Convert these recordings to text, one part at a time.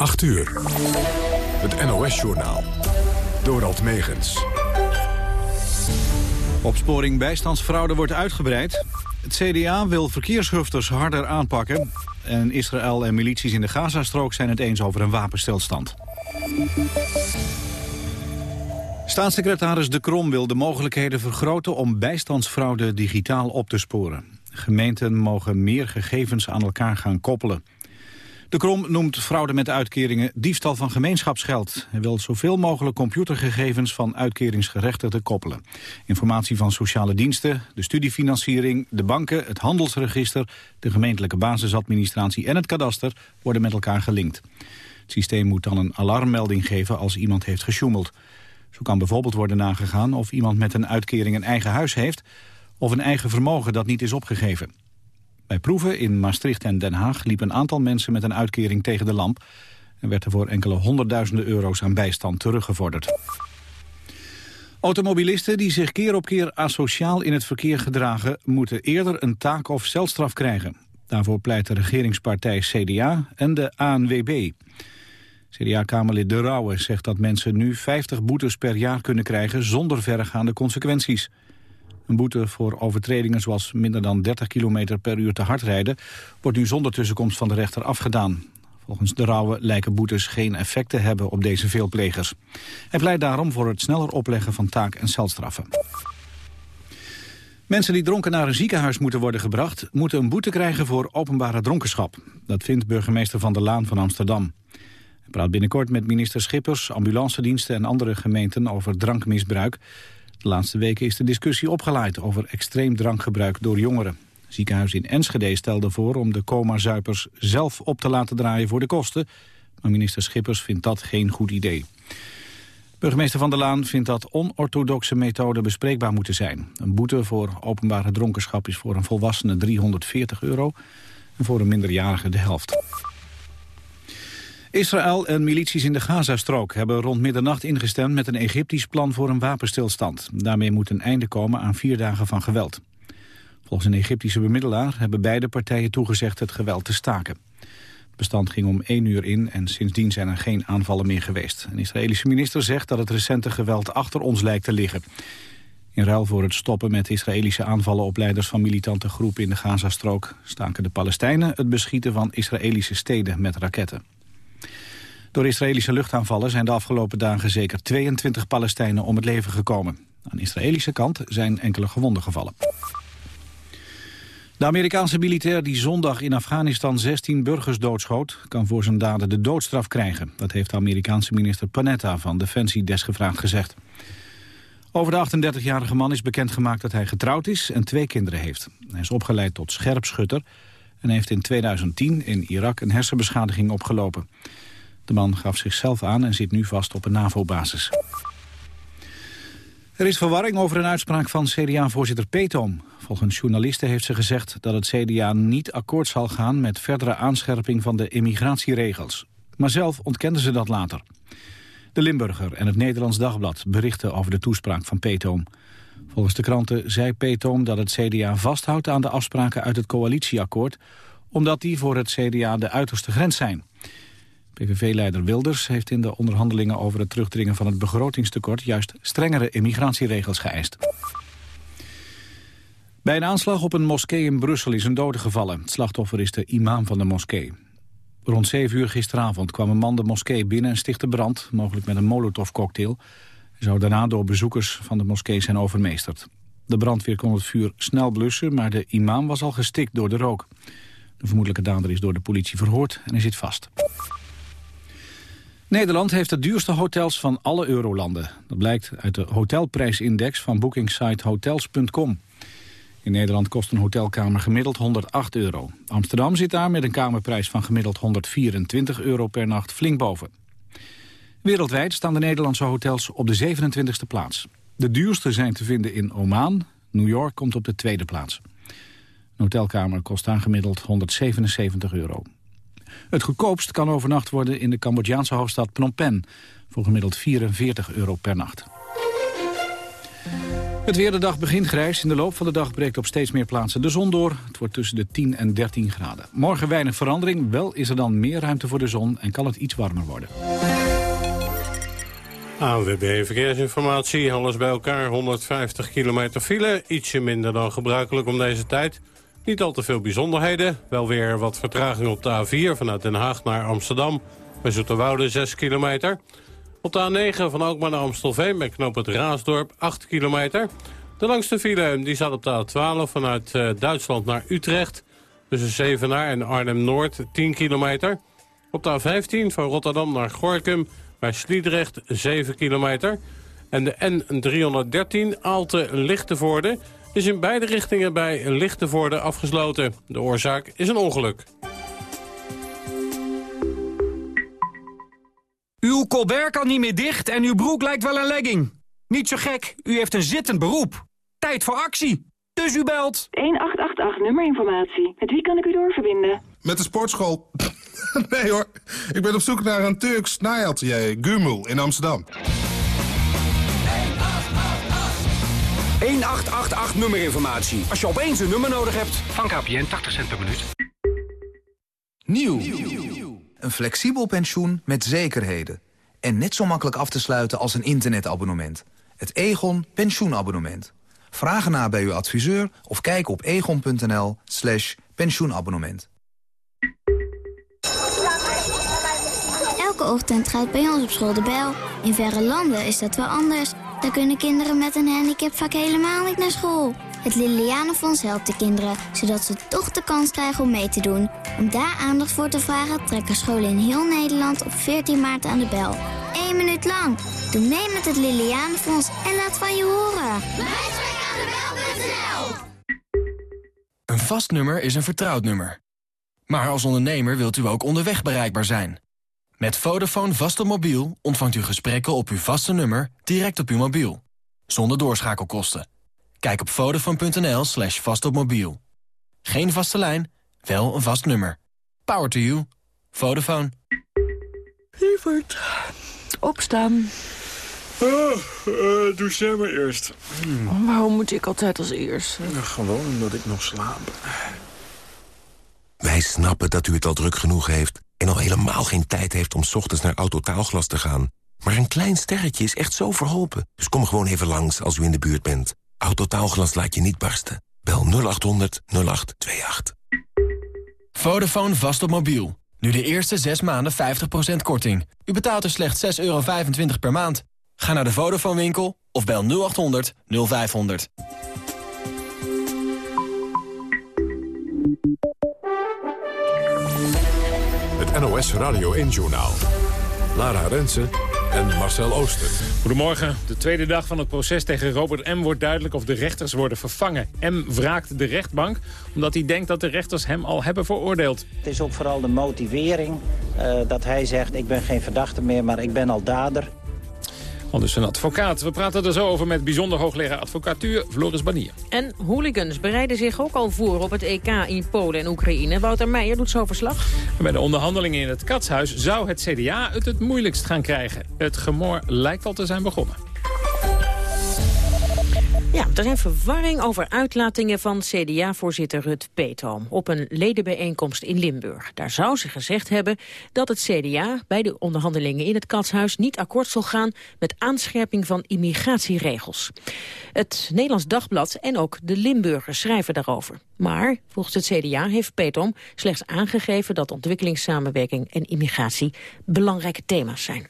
8 uur. Het NOS-journaal. Dorald Megens. Opsporing bijstandsfraude wordt uitgebreid. Het CDA wil verkeershufters harder aanpakken. En Israël en milities in de Gazastrook zijn het eens over een wapenstilstand. Staatssecretaris De Krom wil de mogelijkheden vergroten om bijstandsfraude digitaal op te sporen. Gemeenten mogen meer gegevens aan elkaar gaan koppelen. De Krom noemt fraude met uitkeringen diefstal van gemeenschapsgeld. Hij wil zoveel mogelijk computergegevens van uitkeringsgerechtigden koppelen. Informatie van sociale diensten, de studiefinanciering, de banken, het handelsregister, de gemeentelijke basisadministratie en het kadaster worden met elkaar gelinkt. Het systeem moet dan een alarmmelding geven als iemand heeft gesjoemeld. Zo kan bijvoorbeeld worden nagegaan of iemand met een uitkering een eigen huis heeft... of een eigen vermogen dat niet is opgegeven. Bij proeven in Maastricht en Den Haag liep een aantal mensen met een uitkering tegen de lamp... en werd er voor enkele honderdduizenden euro's aan bijstand teruggevorderd. Automobilisten die zich keer op keer asociaal in het verkeer gedragen... moeten eerder een taak- of celstraf krijgen. Daarvoor pleit de regeringspartij CDA en de ANWB. CDA-kamerlid De Rauwe zegt dat mensen nu 50 boetes per jaar kunnen krijgen zonder verregaande consequenties. Een boete voor overtredingen zoals minder dan 30 km per uur te hard rijden wordt nu zonder tussenkomst van de rechter afgedaan. Volgens De Rauwe lijken boetes geen effect te hebben op deze veelplegers. Hij pleit daarom voor het sneller opleggen van taak- en celstraffen. Mensen die dronken naar een ziekenhuis moeten worden gebracht... moeten een boete krijgen voor openbare dronkenschap. Dat vindt burgemeester Van der Laan van Amsterdam. Hij praat binnenkort met minister Schippers, ambulancediensten en andere gemeenten over drankmisbruik. De laatste weken is de discussie opgeleid over extreem drankgebruik door jongeren. Het ziekenhuis in Enschede stelde voor om de coma-zuipers zelf op te laten draaien voor de kosten. Maar minister Schippers vindt dat geen goed idee. Burgemeester Van der Laan vindt dat onorthodoxe methoden bespreekbaar moeten zijn. Een boete voor openbare dronkenschap is voor een volwassene 340 euro... en voor een minderjarige de helft. Israël en milities in de Gazastrook hebben rond middernacht ingestemd met een Egyptisch plan voor een wapenstilstand. Daarmee moet een einde komen aan vier dagen van geweld. Volgens een Egyptische bemiddelaar hebben beide partijen toegezegd het geweld te staken. Het bestand ging om één uur in en sindsdien zijn er geen aanvallen meer geweest. Een Israëlische minister zegt dat het recente geweld achter ons lijkt te liggen. In ruil voor het stoppen met Israëlische aanvallen op leiders van militante groepen in de Gazastrook staken de Palestijnen het beschieten van Israëlische steden met raketten. Door Israëlische luchtaanvallen zijn de afgelopen dagen zeker 22 Palestijnen om het leven gekomen. Aan de Israëlische kant zijn enkele gewonden gevallen. De Amerikaanse militair die zondag in Afghanistan 16 burgers doodschoot... kan voor zijn daden de doodstraf krijgen. Dat heeft de Amerikaanse minister Panetta van Defensie desgevraagd gezegd. Over de 38-jarige man is bekendgemaakt dat hij getrouwd is en twee kinderen heeft. Hij is opgeleid tot scherpschutter en heeft in 2010 in Irak een hersenbeschadiging opgelopen. De man gaf zichzelf aan en zit nu vast op een NAVO-basis. Er is verwarring over een uitspraak van CDA-voorzitter Peetoom. Volgens journalisten heeft ze gezegd dat het CDA niet akkoord zal gaan... met verdere aanscherping van de immigratieregels. Maar zelf ontkende ze dat later. De Limburger en het Nederlands Dagblad berichten over de toespraak van Peetoom. Volgens de kranten zei Peetoom dat het CDA vasthoudt aan de afspraken uit het coalitieakkoord... omdat die voor het CDA de uiterste grens zijn. PVV-leider Wilders heeft in de onderhandelingen over het terugdringen van het begrotingstekort juist strengere immigratieregels geëist. Bij een aanslag op een moskee in Brussel is een dode gevallen. Het slachtoffer is de imam van de moskee. Rond 7 uur gisteravond kwam een man de moskee binnen en stichtte brand, mogelijk met een molotovcocktail. Hij zou daarna door bezoekers van de moskee zijn overmeesterd. De brandweer kon het vuur snel blussen, maar de imam was al gestikt door de rook. De vermoedelijke dader is door de politie verhoord en hij zit vast. Nederland heeft de duurste hotels van alle eurolanden. Dat blijkt uit de hotelprijsindex van bookingsite hotels.com. In Nederland kost een hotelkamer gemiddeld 108 euro. Amsterdam zit daar met een kamerprijs van gemiddeld 124 euro per nacht flink boven. Wereldwijd staan de Nederlandse hotels op de 27e plaats. De duurste zijn te vinden in Oman. New York komt op de tweede plaats. Een hotelkamer kost daar gemiddeld 177 euro. Het goedkoopst kan overnacht worden in de Cambodjaanse hoofdstad Phnom Penh... voor gemiddeld 44 euro per nacht. Het weer de dag begint grijs. In de loop van de dag breekt op steeds meer plaatsen de zon door. Het wordt tussen de 10 en 13 graden. Morgen weinig verandering. Wel is er dan meer ruimte voor de zon en kan het iets warmer worden. ANWB Verkeersinformatie, alles bij elkaar, 150 kilometer file. Ietsje minder dan gebruikelijk om deze tijd. Niet al te veel bijzonderheden. Wel weer wat vertraging op de A4 vanuit Den Haag naar Amsterdam. Bij Zoeterwoude 6 kilometer. Op de A9 van Alkmaar naar Amstelveen bij knoop het Raasdorp 8 kilometer. De langste file die staat op de A12 vanuit uh, Duitsland naar Utrecht. Tussen Zevenaar en Arnhem-Noord 10 kilometer. Op de A15 van Rotterdam naar Gorkum bij Sliedrecht 7 kilometer. En de N313 Aalte-Lichtenvoorde is in beide richtingen bij Lichtenvoorde afgesloten. De oorzaak is een ongeluk. Uw colbert kan niet meer dicht en uw broek lijkt wel een legging. Niet zo gek, u heeft een zittend beroep. Tijd voor actie. Dus u belt. 1888 nummerinformatie. Met wie kan ik u doorverbinden? Met de sportschool. nee hoor, ik ben op zoek naar een Turks naaiatelier, Gumul, in Amsterdam. 1888 nummerinformatie. Als je opeens een nummer nodig hebt. Van KPN 80 cent per minuut. Nieuw. Een flexibel pensioen met zekerheden. En net zo makkelijk af te sluiten als een internetabonnement. Het Egon pensioenabonnement. Vraag na bij uw adviseur of kijk op egon.nl slash pensioenabonnement. Elke ochtend gaat bij ons op school de bel. In verre landen is dat wel anders. Daar kunnen kinderen met een handicap vaak helemaal niet naar school. Het Lilianenfonds helpt de kinderen, zodat ze toch de kans krijgen om mee te doen. Om daar aandacht voor te vragen trekken scholen in heel Nederland op 14 maart aan de bel. Eén minuut lang. Doe mee met het Lilianenfonds en laat van je horen. Een vast nummer is een vertrouwd nummer. Maar als ondernemer wilt u ook onderweg bereikbaar zijn. Met Vodafone vast op mobiel ontvangt u gesprekken op uw vaste nummer direct op uw mobiel. Zonder doorschakelkosten. Kijk op vodafone.nl slash vastopmobiel. Geen vaste lijn, wel een vast nummer. Power to you. Vodafone. Lievert, opstaan. Oh, uh, doe jij maar eerst. Hmm. Waarom moet ik altijd als eerst? gewoon omdat ik nog slaap. Wij snappen dat u het al druk genoeg heeft... en al helemaal geen tijd heeft om ochtends naar Autotaalglas te gaan. Maar een klein sterretje is echt zo verholpen. Dus kom gewoon even langs als u in de buurt bent. Autotaalglas laat je niet barsten. Bel 0800 0828. Vodafone vast op mobiel. Nu de eerste 6 maanden 50% korting. U betaalt er slechts 6,25 euro per maand. Ga naar de Vodafone winkel of bel 0800 0500. NOS Radio 1 Journaal. Lara Rensen en Marcel Ooster. Goedemorgen. De tweede dag van het proces tegen Robert M. wordt duidelijk of de rechters worden vervangen. M. wraakt de rechtbank omdat hij denkt dat de rechters hem al hebben veroordeeld. Het is ook vooral de motivering uh, dat hij zegt... ik ben geen verdachte meer, maar ik ben al dader. Dus een advocaat. We praten er zo over met bijzonder hoogleraar advocatuur Floris Banier. En hooligans bereiden zich ook al voor op het EK in Polen en Oekraïne. Wouter Meijer doet zo verslag. bij de onderhandelingen in het Katshuis zou het CDA het het moeilijkst gaan krijgen. Het gemor lijkt al te zijn begonnen. Ja, er zijn verwarring over uitlatingen van CDA-voorzitter Rut Peetoom op een ledenbijeenkomst in Limburg. Daar zou ze gezegd hebben dat het CDA bij de onderhandelingen in het Katshuis niet akkoord zal gaan met aanscherping van immigratieregels. Het Nederlands Dagblad en ook de Limburgers schrijven daarover. Maar volgens het CDA heeft Peetoom slechts aangegeven dat ontwikkelingssamenwerking en immigratie belangrijke thema's zijn.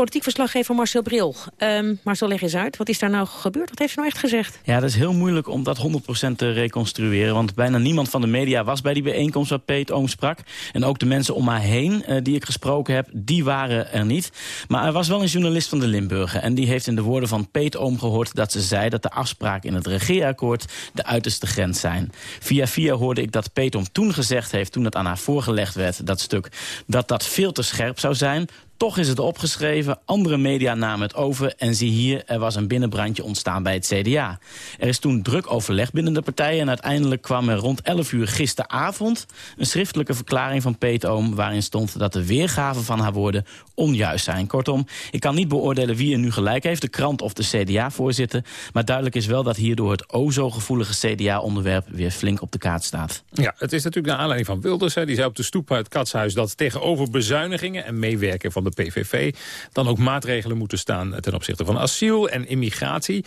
Politiek verslaggever Marcel Bril. Um, Marcel, leg eens uit. Wat is daar nou gebeurd? Wat heeft ze nou echt gezegd? Ja, dat is heel moeilijk om dat 100% te reconstrueren. Want bijna niemand van de media was bij die bijeenkomst waar Peet Oom sprak. En ook de mensen om haar heen uh, die ik gesproken heb, die waren er niet. Maar er was wel een journalist van de Limburger. En die heeft in de woorden van Peet Oom gehoord dat ze zei dat de afspraken in het regeerakkoord de uiterste grens zijn. Via via hoorde ik dat Peet Oom toen gezegd heeft, toen het aan haar voorgelegd werd, dat stuk, dat dat veel te scherp zou zijn Toch is het opgeschreven, andere media namen het over... en zie hier, er was een binnenbrandje ontstaan bij het CDA. Er is toen druk overleg binnen de partijen... en uiteindelijk kwam er rond 11 uur gisteravond... een schriftelijke verklaring van Peet Oom... waarin stond dat de weergaven van haar woorden onjuist zijn. Kortom, ik kan niet beoordelen wie er nu gelijk heeft... de krant of de CDA-voorzitter... maar duidelijk is wel dat hierdoor het o zo gevoelige CDA-onderwerp... weer flink op de kaart staat. Ja, het is natuurlijk naar aanleiding van Wilders. Hè. Die zei op de stoep uit het Katshuis dat tegenover bezuinigingen... en meewerken van de PVV dan ook maatregelen moeten staan... ten opzichte van asiel en immigratie.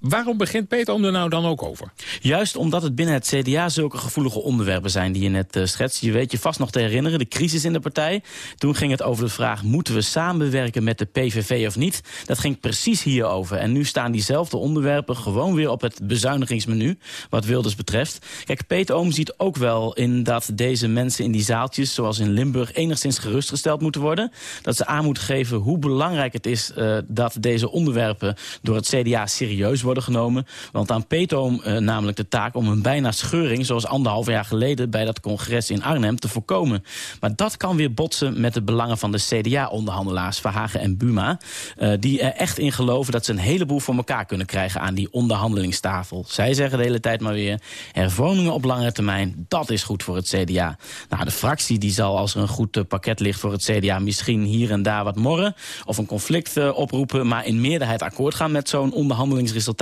Waarom begint Peter om er nou dan ook over? Juist omdat het binnen het CDA zulke gevoelige onderwerpen zijn die je net uh, schetst. Je weet je vast nog te herinneren, de crisis in de partij. Toen ging het over de vraag, moeten we samenwerken met de PVV of niet? Dat ging precies hierover. En nu staan diezelfde onderwerpen gewoon weer op het bezuinigingsmenu, wat Wilders betreft. Kijk, Peter Oom ziet ook wel in dat deze mensen in die zaaltjes, zoals in Limburg, enigszins gerustgesteld moeten worden. Dat ze aan moeten geven hoe belangrijk het is uh, dat deze onderwerpen door het CDA serieus worden worden genomen. Want aan Petoom uh, namelijk de taak om een bijna scheuring... zoals anderhalf jaar geleden bij dat congres in Arnhem te voorkomen. Maar dat kan weer botsen met de belangen van de CDA-onderhandelaars... Verhagen en Buma, uh, die er echt in geloven... dat ze een heleboel voor elkaar kunnen krijgen aan die onderhandelingstafel. Zij zeggen de hele tijd maar weer... hervormingen op lange termijn, dat is goed voor het CDA. Nou, de fractie die zal als er een goed uh, pakket ligt voor het CDA... misschien hier en daar wat morren of een conflict uh, oproepen... maar in meerderheid akkoord gaan met zo'n onderhandelingsresultaat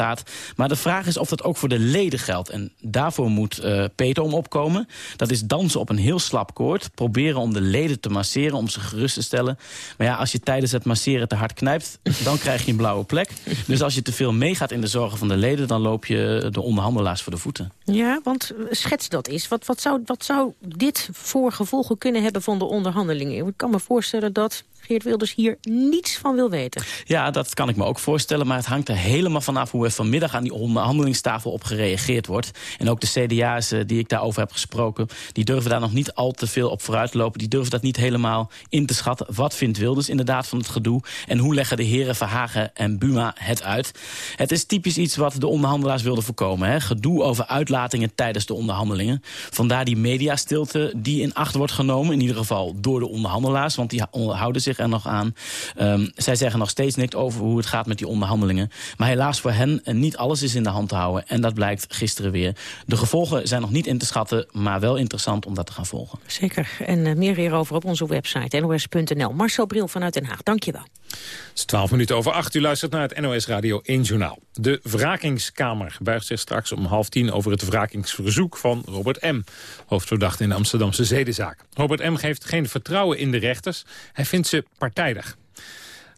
maar de vraag is of dat ook voor de leden geldt. En daarvoor moet uh, Peter om opkomen. Dat is dansen op een heel slap koord. Proberen om de leden te masseren, om ze gerust te stellen. Maar ja, als je tijdens het masseren te hard knijpt... dan krijg je een blauwe plek. Dus als je te veel meegaat in de zorgen van de leden... dan loop je de onderhandelaars voor de voeten. Ja, want schets dat eens. Wat, wat, zou, wat zou dit voor gevolgen kunnen hebben van de onderhandelingen? Ik kan me voorstellen dat Geert Wilders hier niets van wil weten. Ja, dat kan ik me ook voorstellen. Maar het hangt er helemaal vanaf hoe vanmiddag aan die onderhandelingstafel op gereageerd wordt. En ook de CDA's eh, die ik daarover heb gesproken... die durven daar nog niet al te veel op vooruit lopen. Die durven dat niet helemaal in te schatten. Wat vindt Wilders inderdaad van het gedoe? En hoe leggen de heren Verhagen en Buma het uit? Het is typisch iets wat de onderhandelaars wilden voorkomen. Hè? Gedoe over uitlatingen tijdens de onderhandelingen. Vandaar die mediastilte die in acht wordt genomen. In ieder geval door de onderhandelaars. Want die houden zich er nog aan. Um, zij zeggen nog steeds niks over hoe het gaat met die onderhandelingen. Maar helaas voor hen, uh, niet alles is in de hand te houden. En dat blijkt gisteren weer. De gevolgen zijn nog niet in te schatten, maar wel interessant om dat te gaan volgen. Zeker. En uh, meer hierover op onze website nos.nl. Marcel Bril vanuit Den Haag, dankjewel. Het is 12 minuten over 8. U luistert naar het NOS Radio 1 Journaal. De wrakingskamer buigt zich straks om half tien over het wrakingsverzoek van Robert M., hoofdverdachte in de Amsterdamse zedenzaak. Robert M. geeft geen vertrouwen in de rechters. Hij vindt ze partijdig.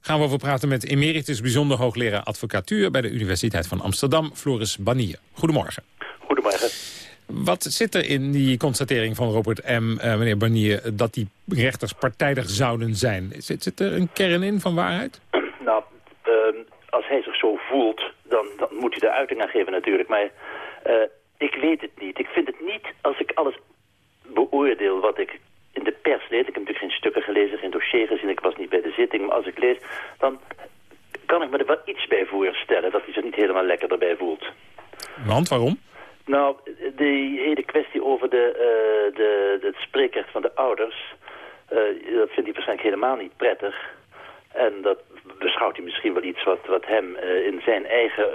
Gaan we over praten met emeritus bijzonder hoogleraar advocatuur... bij de Universiteit van Amsterdam, Floris Banier. Goedemorgen. Goedemorgen. Wat zit er in die constatering van Robert M., uh, meneer Banier... dat die rechters partijdig zouden zijn? Zit, zit er een kern in van waarheid? Nou, uh, als hij zich zo voelt, dan, dan moet hij daar uiting aan geven natuurlijk. Maar uh, ik weet het niet. Ik vind het niet, als ik alles beoordeel wat ik in de pers lees... ik heb natuurlijk geen stukken gelezen, geen dossier gezien... ik was niet bij de zitting, maar als ik lees... dan kan ik me er wel iets bij voorstellen... dat hij zich niet helemaal lekker erbij voelt. Want, waarom? Nou, die hele kwestie over de, uh, de, het spreekrecht van de ouders... Uh, dat vindt hij waarschijnlijk helemaal niet prettig. En dat beschouwt hij misschien wel iets wat, wat hem uh, in zijn eigen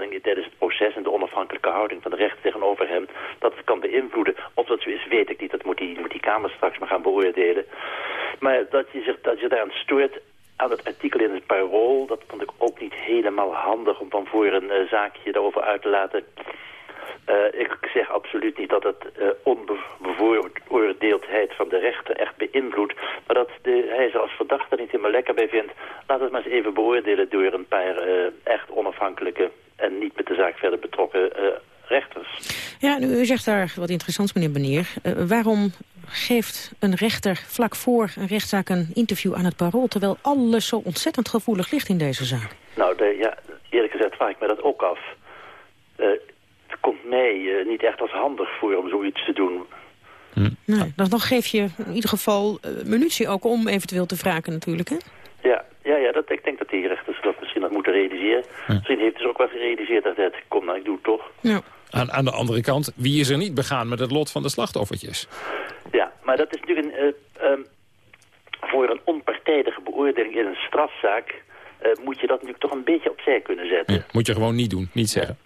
tijdens het proces... en de onafhankelijke houding van de rechter tegenover hem... dat kan beïnvloeden. Of dat zo is, weet ik niet. Dat moet die, moet die Kamer straks maar gaan beoordelen. Maar dat je zich, dat je daaraan stoort aan het artikel in het parool... dat vond ik ook niet helemaal handig om van voor een uh, zaakje daarover uit te laten... Uh, ik zeg absoluut niet dat het uh, onbevooroordeeldheid van de rechter echt beïnvloedt. Maar dat de, hij ze als verdachte niet helemaal lekker bij vindt. Laat het maar eens even beoordelen door een paar echt onafhankelijke en niet met de zaak verder betrokken rechters. Ja, nu, u zegt daar wat interessants, meneer Benier. waarom geeft een rechter vlak voor een rechtszaak een interview aan het parool... terwijl alles zo ontzettend gevoelig ligt in deze zaak? Nou, de, ja, eerlijk gezegd vraag ik me dat ook af. Uh, het komt mij uh, niet echt als handig voor om zoiets te doen. Hm. Nee, dan, geef je in ieder geval uh, munitie ook om eventueel te wraken natuurlijk, hè? Ja, ja, ja dat, ik denk dat die rechters dat misschien nog moeten realiseren. Hm. Misschien heeft ze ook wel gerealiseerd dat het, kom nou, ik doe het toch. Ja. Aan, aan de andere kant, wie is er niet begaan met het lot van de slachtoffertjes? Ja, maar dat is natuurlijk een... Uh, um, voor een onpartijdige beoordeling in een strafzaak... eh, moet je dat natuurlijk toch een beetje opzij kunnen zetten. Ja, moet je gewoon niet doen, niet zeggen.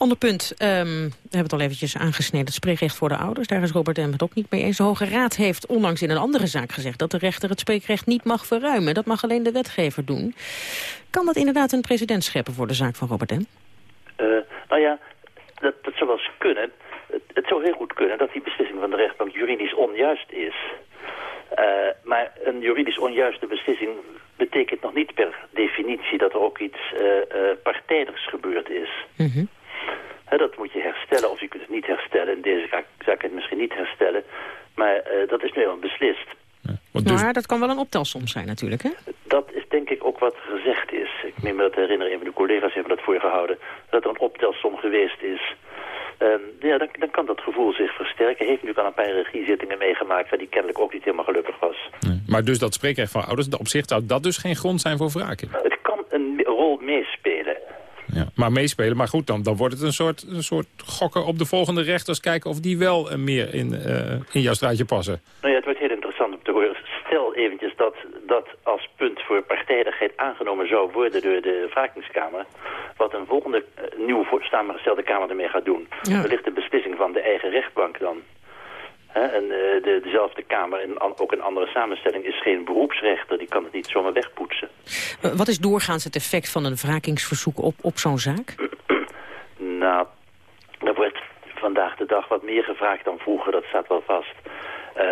Ander punt, ehm, we hebben het al eventjes aangesneden, het spreekrecht voor de ouders. Daar is Robert M. het ook niet mee eens. De Hoge Raad heeft onlangs in een andere zaak gezegd dat de rechter het spreekrecht niet mag verruimen. Dat mag alleen de wetgever doen. Kan dat inderdaad een precedent scheppen voor de zaak van Robert M? Eh, nou ja, dat, dat zou wel eens kunnen. Het, het zou heel goed kunnen dat die beslissing van de rechtbank juridisch onjuist is. Eh, maar een juridisch onjuiste beslissing betekent nog niet per definitie dat er ook iets uh, partijdigs gebeurd is. Hè, dat moet je herstellen of je kunt het niet herstellen. In deze zaak, zaak het misschien niet herstellen. Maar uh, dat is nu helemaal beslist. Ja, Maar dat kan wel een optelsom zijn natuurlijk, hè? Dat is denk ik ook wat gezegd is. Ik meen me dat te herinneren, een van de collega's hebben dat voorgehouden. Dat er een optelsom geweest is. Um, ja, dan, dan, kan dat gevoel zich versterken. Heeft nu al een paar regiezittingen meegemaakt... waar die kennelijk ook niet helemaal gelukkig was. Nee. Maar dus dat spreekrecht van ouders, op zich zou dat dus geen grond zijn voor wraak? Het kan een rol meespelen. Ja, maar meespelen, maar goed, dan, dan wordt het een soort, een soort gokken op de volgende rechters... kijken of die wel uh, meer in, uh, in jouw straatje passen. Nou ja, het wordt heel interessant om te horen. Stel eventjes dat dat als punt voor partijdigheid aangenomen zou worden door de wrakingskamer... wat een volgende uh, nieuw samengestelde kamer ermee gaat doen. Ja. Wellicht de beslissing van de eigen rechtbank dan. Hè, en uh, de, dezelfde Kamer, en an, ook een andere samenstelling, is geen beroepsrechter. Die kan het niet zomaar wegpoetsen. Wat is doorgaans het effect van een wrakingsverzoek op, op zo'n zaak? nou, er wordt vandaag de dag wat meer gevraagd dan vroeger. Dat staat wel vast. Uh,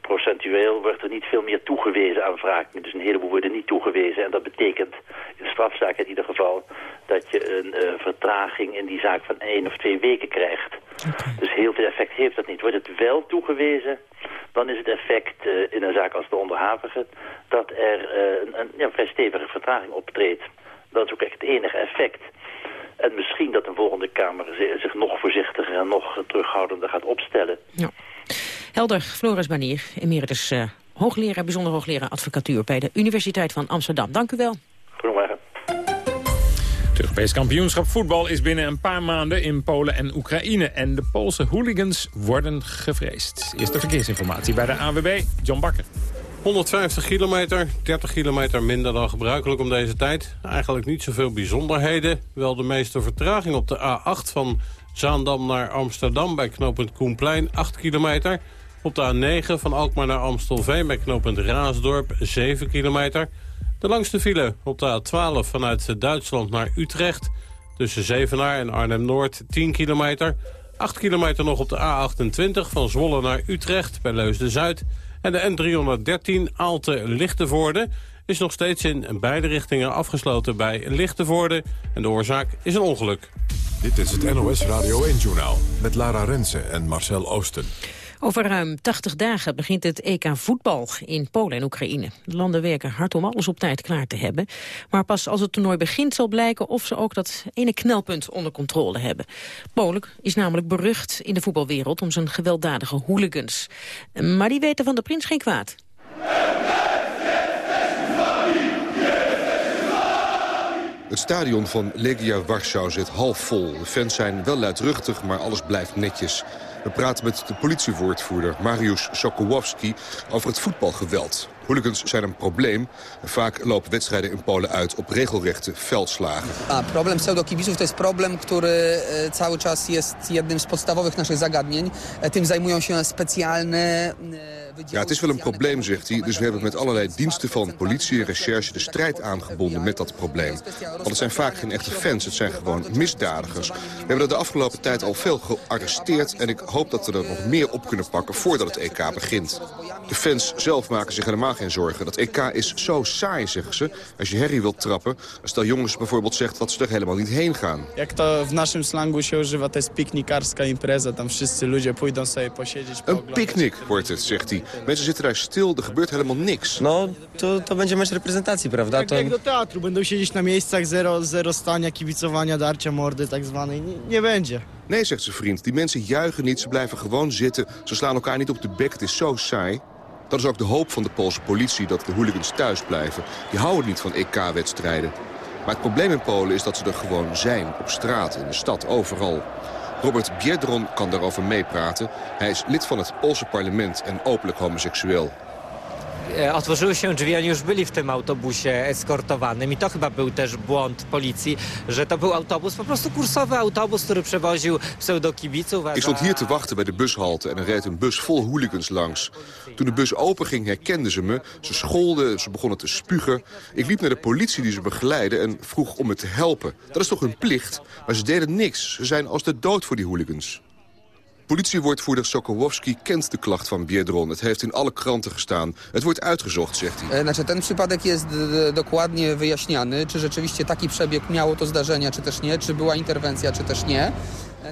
procentueel wordt er niet veel meer toegewezen aan wraak. Dus een heleboel worden niet toegewezen. En dat betekent in de strafzaak in ieder geval... dat je een uh, vertraging in die zaak van één of twee weken krijgt. Okay. Dus heel veel effect heeft dat niet. Wordt het wel toegewezen, dan is het effect uh, in een zaak als de onderhavige... dat er uh, een, een ja, vrij stevige vertraging optreedt. Dat is ook echt het enige effect. En misschien dat een volgende Kamer zich nog voorzichtiger en nog terughoudender gaat opstellen. Ja. Helder, Floris Banier, emeritus uh, hoogleraar, bijzonder hoogleraar advocatuur bij de Universiteit van Amsterdam. Dank u wel. Goedemorgen. Het Europees kampioenschap voetbal is binnen een paar maanden in Polen en Oekraïne. En de Poolse hooligans worden gevreesd. Eerste verkeersinformatie bij de AWB, John Bakker. 150 kilometer, 30 kilometer minder dan gebruikelijk om deze tijd. Eigenlijk niet zoveel bijzonderheden. Wel de meeste vertraging op de A8 van Zaandam naar Amsterdam bij knooppunt Koenplein, 8 kilometer. Op de A9 van Alkmaar naar Amstelveen bij knooppunt Raasdorp, 7 kilometer. De langste file op de A12 vanuit Duitsland naar Utrecht... tussen Zevenaar en Arnhem-Noord, 10 kilometer. 8 kilometer nog op de A28 van Zwolle naar Utrecht bij Leusden-Zuid... En de N313 Aalte-Lichtenvoorde is nog steeds in beide richtingen afgesloten bij Lichtenvoorde. En de oorzaak is een ongeluk. Dit is het NOS Radio 1-journaal met Lara Rensen en Marcel Oosten. Over ruim 80 dagen begint het EK voetbal in Polen en Oekraïne. De landen werken hard om alles op tijd klaar te hebben. Maar pas als het toernooi begint zal blijken of ze ook dat ene knelpunt onder controle hebben. Polen is namelijk berucht in de voetbalwereld om zijn gewelddadige hooligans. Maar die weten van de prins geen kwaad. Het stadion van Legia Warschau zit half vol. De fans zijn wel luidruchtig, maar alles blijft netjes. We praten met de politiewoordvoerder Mariusz Sokowowski over het voetbalgeweld. Hooligans zijn een probleem. Vaak lopen wedstrijden in Polen uit op regelrechte veldslagen. A, problem pseudokibiców to jest problem, który cały czas jest jednym z podstawowych naszych zagadnień. Tym zajmują się specjalne... Ja, het is wel een probleem, zegt hij. Dus we hebben met allerlei diensten van politie en recherche de strijd aangebonden met dat probleem. Want het zijn vaak geen echte fans, het zijn gewoon misdadigers. We hebben er de afgelopen tijd al veel gearresteerd... en ik hoop dat we er nog meer op kunnen pakken voordat het EK begint. De fans zelf maken zich helemaal geen zorgen. Dat EK is zo saai, zeggen ze. Als je herrie wilt trappen, als jongens bijvoorbeeld zegt dat ze er helemaal niet heen gaan. Jak to w naszym slangu się używa, to jest piknikarska impreza. Tam wszyscy ludzie pójdą sobie posiedzieć, Een picknick wordt het, zegt hij. Mensen zitten daar stil, er gebeurt helemaal niks. No, to, to będzie mecz reprezentacji, prawda? Jak, jak do teatru, będą siedzieć na miejscach, zero, zero stania, kibicowania, darcia mordy tak zwanej. Nie, nie będzie. Nee, zegt zijn vriend, die mensen juichen niet, ze blijven gewoon zitten. Ze slaan elkaar niet op de bek, het is zo saai. Dat is ook de hoop van de Poolse politie, dat de hooligans thuis blijven. Die houden niet van EK-wedstrijden. Maar het probleem in Polen is dat ze er gewoon zijn, op straat, in de stad, overal. Robert Biedron kan daarover meepraten. Hij is lid van het Poolse parlement en openlijk homoseksueel. E, otworzyły się drzwi, oni już byli w tym autobusie eskortowanym i to chyba był też błąd policji, że to był autobus, po prostu kursowy autobus, który przewoził pseudokibiców. Ik stond hier te wachten bij de bushalte en er reed een bus vol hooligans langs. Toen de bus openging herkenden ze me. Ze scholden, ze begonnen te spugen. Ik liep naar de politie die ze begeleidde en vroeg om me te helpen. Dat is toch hun plicht? Maar ze deden niks. Ze zijn als de dood voor die hooligans. Politiewoordvoerder Sokołowski kent de klacht van Biedron. Het heeft in alle kranten gestaan. Het wordt uitgezocht, zegt hij. E, Znaczy, ten przypadek jest dokładnie wyjaśniany, czy rzeczywiście taki przebieg miało to zdarzenia, czy też nie, czy była interwencja, czy też nie.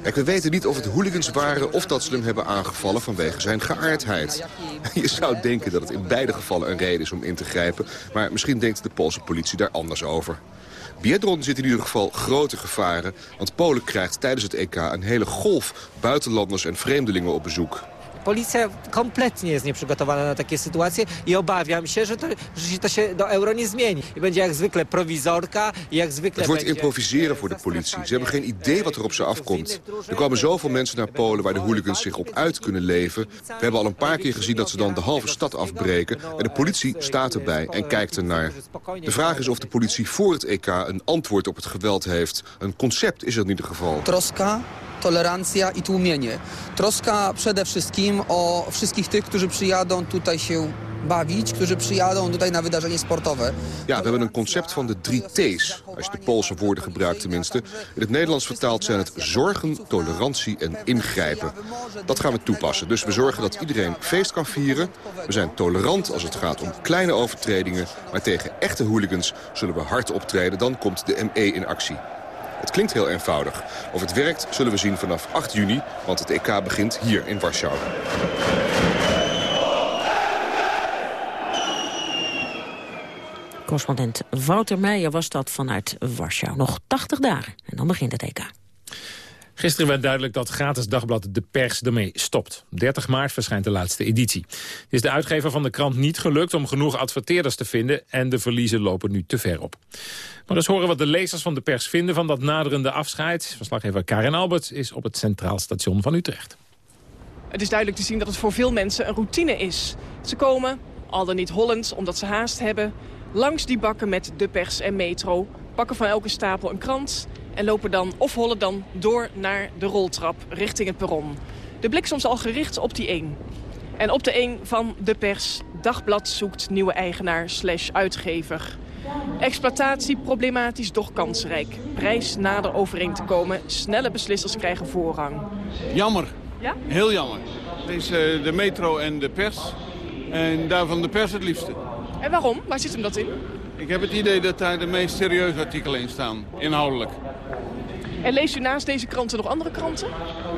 Kijk, we weten niet of het hooligans waren of dat ze hem hebben aangevallen vanwege zijn geaardheid. Je zou denken dat het in beide gevallen een reden is om in te grijpen, maar misschien denkt de Poolse politie daar anders over. Biedron zit in ieder geval grote gevaren, want Polen krijgt tijdens het EK een hele golf buitenlanders en vreemdelingen op bezoek. Policja kompletnie jest nieprzygotowana na takie sytuacje i obawiam się, że to, że się to się do euro nie zmieni. I będzie jak zwykle prowizorka jak zwykle Het wordt improviseren voor de politie. Ze hebben geen idee wat er op ze afkomt. Er komen zoveel mensen naar Polen waar de hooligans zich op uit kunnen leven. We hebben al een paar keer gezien dat ze dan de halve stad afbreken. En de politie staat erbij en kijkt ernaar. De vraag is of de politie voor het EK een antwoord op het geweld heeft. Een concept is er in ieder geval. Troska, tolerancja i tłumienie. Troska przede wszystkim o wszystkich tych, którzy przyjadą tutaj się bawić, którzy przyjadą tutaj na wydarzenie sportowe. Ja, we hebben een concept van de drie T's. Als je de Poolse woorden gebruikt tenminste. In het Nederlands vertaald zijn het zorgen, tolerantie en ingrijpen. Dat gaan we toepassen. Dus we zorgen dat iedereen feest kan vieren. We zijn tolerant als het gaat om kleine overtredingen. Maar tegen echte hooligans zullen we hard optreden. Dan komt de ME in actie. Het klinkt heel eenvoudig. Of het werkt zullen we zien vanaf 8 juni, want het EK begint hier in Warschau. Correspondent Wouter Meijer was dat vanuit Warschau. Nog 80 dagen en dan begint het EK. Gisteren werd duidelijk dat gratis dagblad De Pers ermee stopt. 30 maart verschijnt de laatste editie. Het is de uitgever van de krant niet gelukt om genoeg adverteerders te vinden... en de verliezen lopen nu te ver op. Maar eens horen wat de lezers van De Pers vinden van dat naderende afscheid. Verslaggever Karin Albert is op het Centraal Station van Utrecht. Het is duidelijk te zien dat het voor veel mensen een routine is. Ze komen, al dan niet Hollands, omdat ze haast hebben... langs die bakken met de pers en metro... pakken van elke stapel een krant... en lopen dan, of hollen dan, door naar de roltrap richting het perron. De blik soms al gericht op die 1. En op de 1 van de pers, dagblad zoekt nieuwe eigenaar slash uitgever... Exploitatie problematisch, doch kansrijk. Prijs nader overeen te komen. Snelle beslissers krijgen voorrang. Jammer. Ja? Heel jammer. Het is eh, de metro en de pers. En daarvan de pers het liefste. En waarom? Waar zit hem dat in? Ik heb het idee dat daar de meest serieuze artikelen in staan. Inhoudelijk. En leest u naast deze kranten nog andere kranten?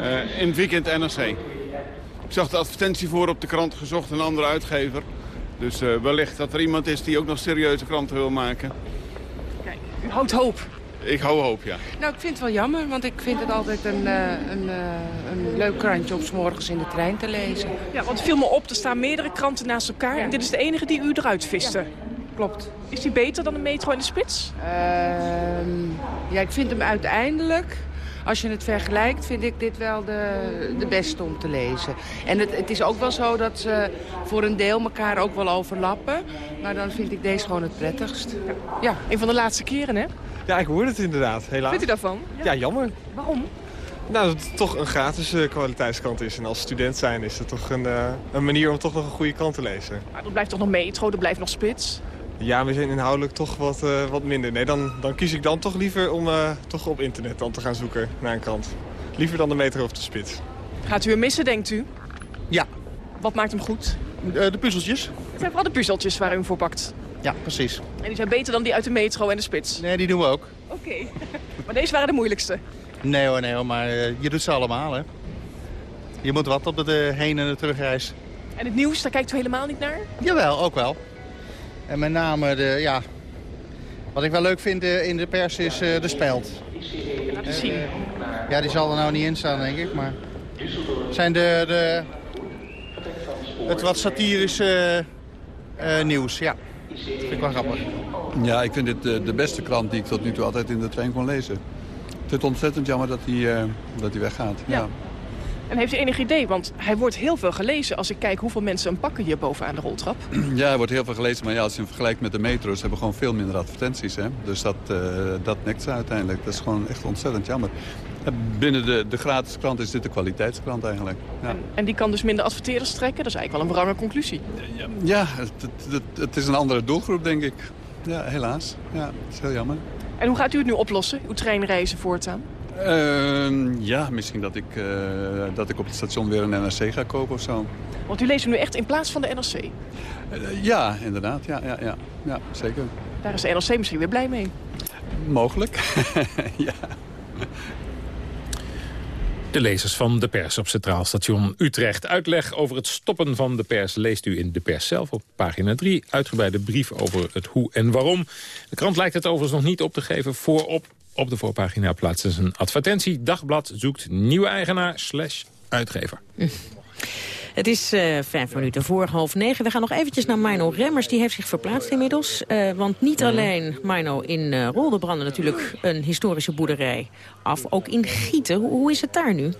Eh, in het weekend NRC. Ik zag de advertentie voor op de krant gezocht, een andere uitgever. Dus eh, wellicht dat er iemand is die ook nog serieuze kranten wil maken. Kijk, u houdt hoop. Ik hou hoop, ja. Nou, ik vind het wel jammer, want ik vind het altijd een, eh, een, eh, een leuk krantje om 's morgens in de trein te lezen. Ja, want het viel me op, er staan meerdere kranten naast elkaar. En dit is de enige die u eruit viste. Klopt. Is die beter dan de metro en de spits? Ehm, ja, ik vind hem uiteindelijk, als je het vergelijkt, vind ik dit wel de, de beste om te lezen. En het, het is ook wel zo dat ze voor een deel elkaar ook wel overlappen. Maar dan vind ik deze gewoon het prettigst. Ja, een van de laatste keren, hè? Ja, ik hoor het inderdaad, helaas. Vindt u daarvan? Ja, jammer. Waarom? Nou, dat het toch een gratis eh, kwaliteitskrant is. En als student zijn is het toch een, eh, een manier om toch nog een goede krant te lezen. Maar er blijft toch nog metro, er blijft nog spits. Ja, we zijn inhoudelijk toch wat, eh, wat minder. Nee, dan, dan kies ik dan toch liever om eh, toch op internet dan te gaan zoeken naar een krant. Liever dan de metro of de spits. Gaat u hem missen, denkt u? Ja. Wat maakt hem goed? de puzzeltjes. Het zijn vooral de puzzeltjes waar u hem voor pakt. Ja, precies. En die zijn beter dan die uit de metro en de spits. Nee, die doen we ook. Oké. maar deze waren de moeilijkste. Nee hoor, nee hoor, maar eh, je doet ze allemaal, hè. Je moet wat op de heen- en de terugreis. En het nieuws, daar kijkt u helemaal niet naar? Jawel, ook wel. En met name, de, ja, wat ik wel leuk vind eh, in de pers is eh, de speld. Laat eens zien. Ja, die zal er nou niet in staan, denk ik, maar... zijn de, de, het wat satirische eh, nieuws, ja. Dat vind ik wel grappig. Ja, ik vind dit de, de beste krant die ik tot nu toe altijd in de trein kon lezen. het is ontzettend jammer dat hij, eh, dat hij weggaat. Ja. En heeft u enig idee? Want hij wordt heel veel gelezen als ik kijk hoeveel mensen hem pakken hier boven aan de roltrap. Ja, hij wordt heel veel gelezen. Maar ja, als je hem vergelijkt met de metro's hebben we gewoon veel minder advertenties. Hè? Dus dat, uh, dat nekt ze uiteindelijk. Dat is gewoon echt ontzettend jammer. Binnen de, de gratis krant is dit de kwaliteitskrant eigenlijk. Ja. En, en, die kan dus minder adverteerders trekken? Dat is eigenlijk wel een wrange conclusie. Ja, het, het, het, is een andere doelgroep, denk ik. Ja, helaas. Ja, het is heel jammer. En hoe gaat u het nu oplossen, uw treinreizen voortaan? Uh, ja, misschien dat ik, uh, dat ik op het station weer een NRC ga kopen of zo. Want u leest hem nu echt in plaats van de NRC? Uh, eh, ja, inderdaad. Ja, ja, ja. ja, zeker. Daar is de NRC misschien weer blij mee. Mogelijk, ja. De lezers van de pers op Centraal Station Utrecht. Uitleg over het stoppen van de pers leest u in de pers zelf op pagina 3. Uitgebreide brief over het hoe en waarom. De krant lijkt het overigens nog niet op te geven. Voorop op de voorpagina plaatsen ze een advertentie. Dagblad zoekt nieuwe eigenaar slash uitgever. Het is uh, vijf minuten voor half negen. We gaan nog eventjes naar Mino Remmers. Die heeft zich verplaatst inmiddels. Uh, want niet alleen Mino in uh, Rolde brandde natuurlijk een historische boerderij af. Ook in Gieten. Hoe, hoe is het daar nu?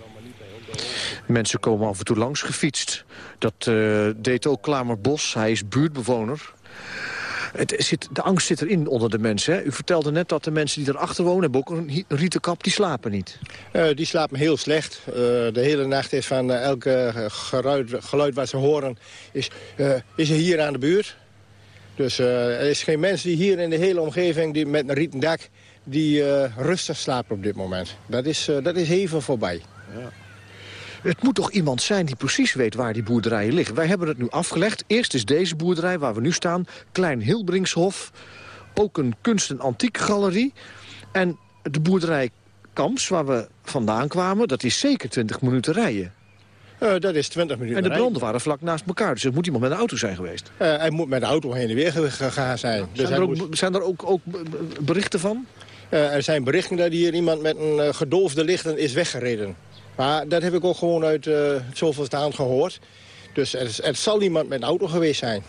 Mensen komen af en toe langs gefietst. Dat uh, deed ook Klamer Bos. Hij is buurtbewoner. Het zit, de angst zit erin onder de mensen. Hè? U vertelde net dat de mensen die erachter wonen... hebben ook een rieten kap, die slapen niet. Uh, die slapen heel slecht. Uh, de hele nacht is van uh, elke geluid, geluid wat ze horen... is, is er hier aan de buurt. Dus er is geen mens die hier in de hele omgeving... Die met een rieten dak die rustig slaapt op dit moment. Dat is, dat is even voorbij. Ja. Het moet toch iemand zijn die precies weet waar die boerderijen liggen. Wij hebben het nu afgelegd. Eerst is deze boerderij waar we nu staan. Klein Hilbringshof. Ook een kunst- en antiekgalerie. En de boerderij Kamps, waar we vandaan kwamen... dat is zeker 20 minuten rijden. Uh, dat is 20 minuten. En de branden waren vlak naast elkaar. Dus het moet iemand met een auto zijn geweest. Uh, hij moet met de auto heen en weer gegaan zijn. Dus zijn, er ook, zijn, er ook, ook, berichten van? Uh, er zijn berichten dat hier iemand met een gedoofde lichten is weggereden. Maar dat heb ik ook gewoon uit uh, het zoveelste gehoord. Dus het, het zal iemand met een auto geweest zijn.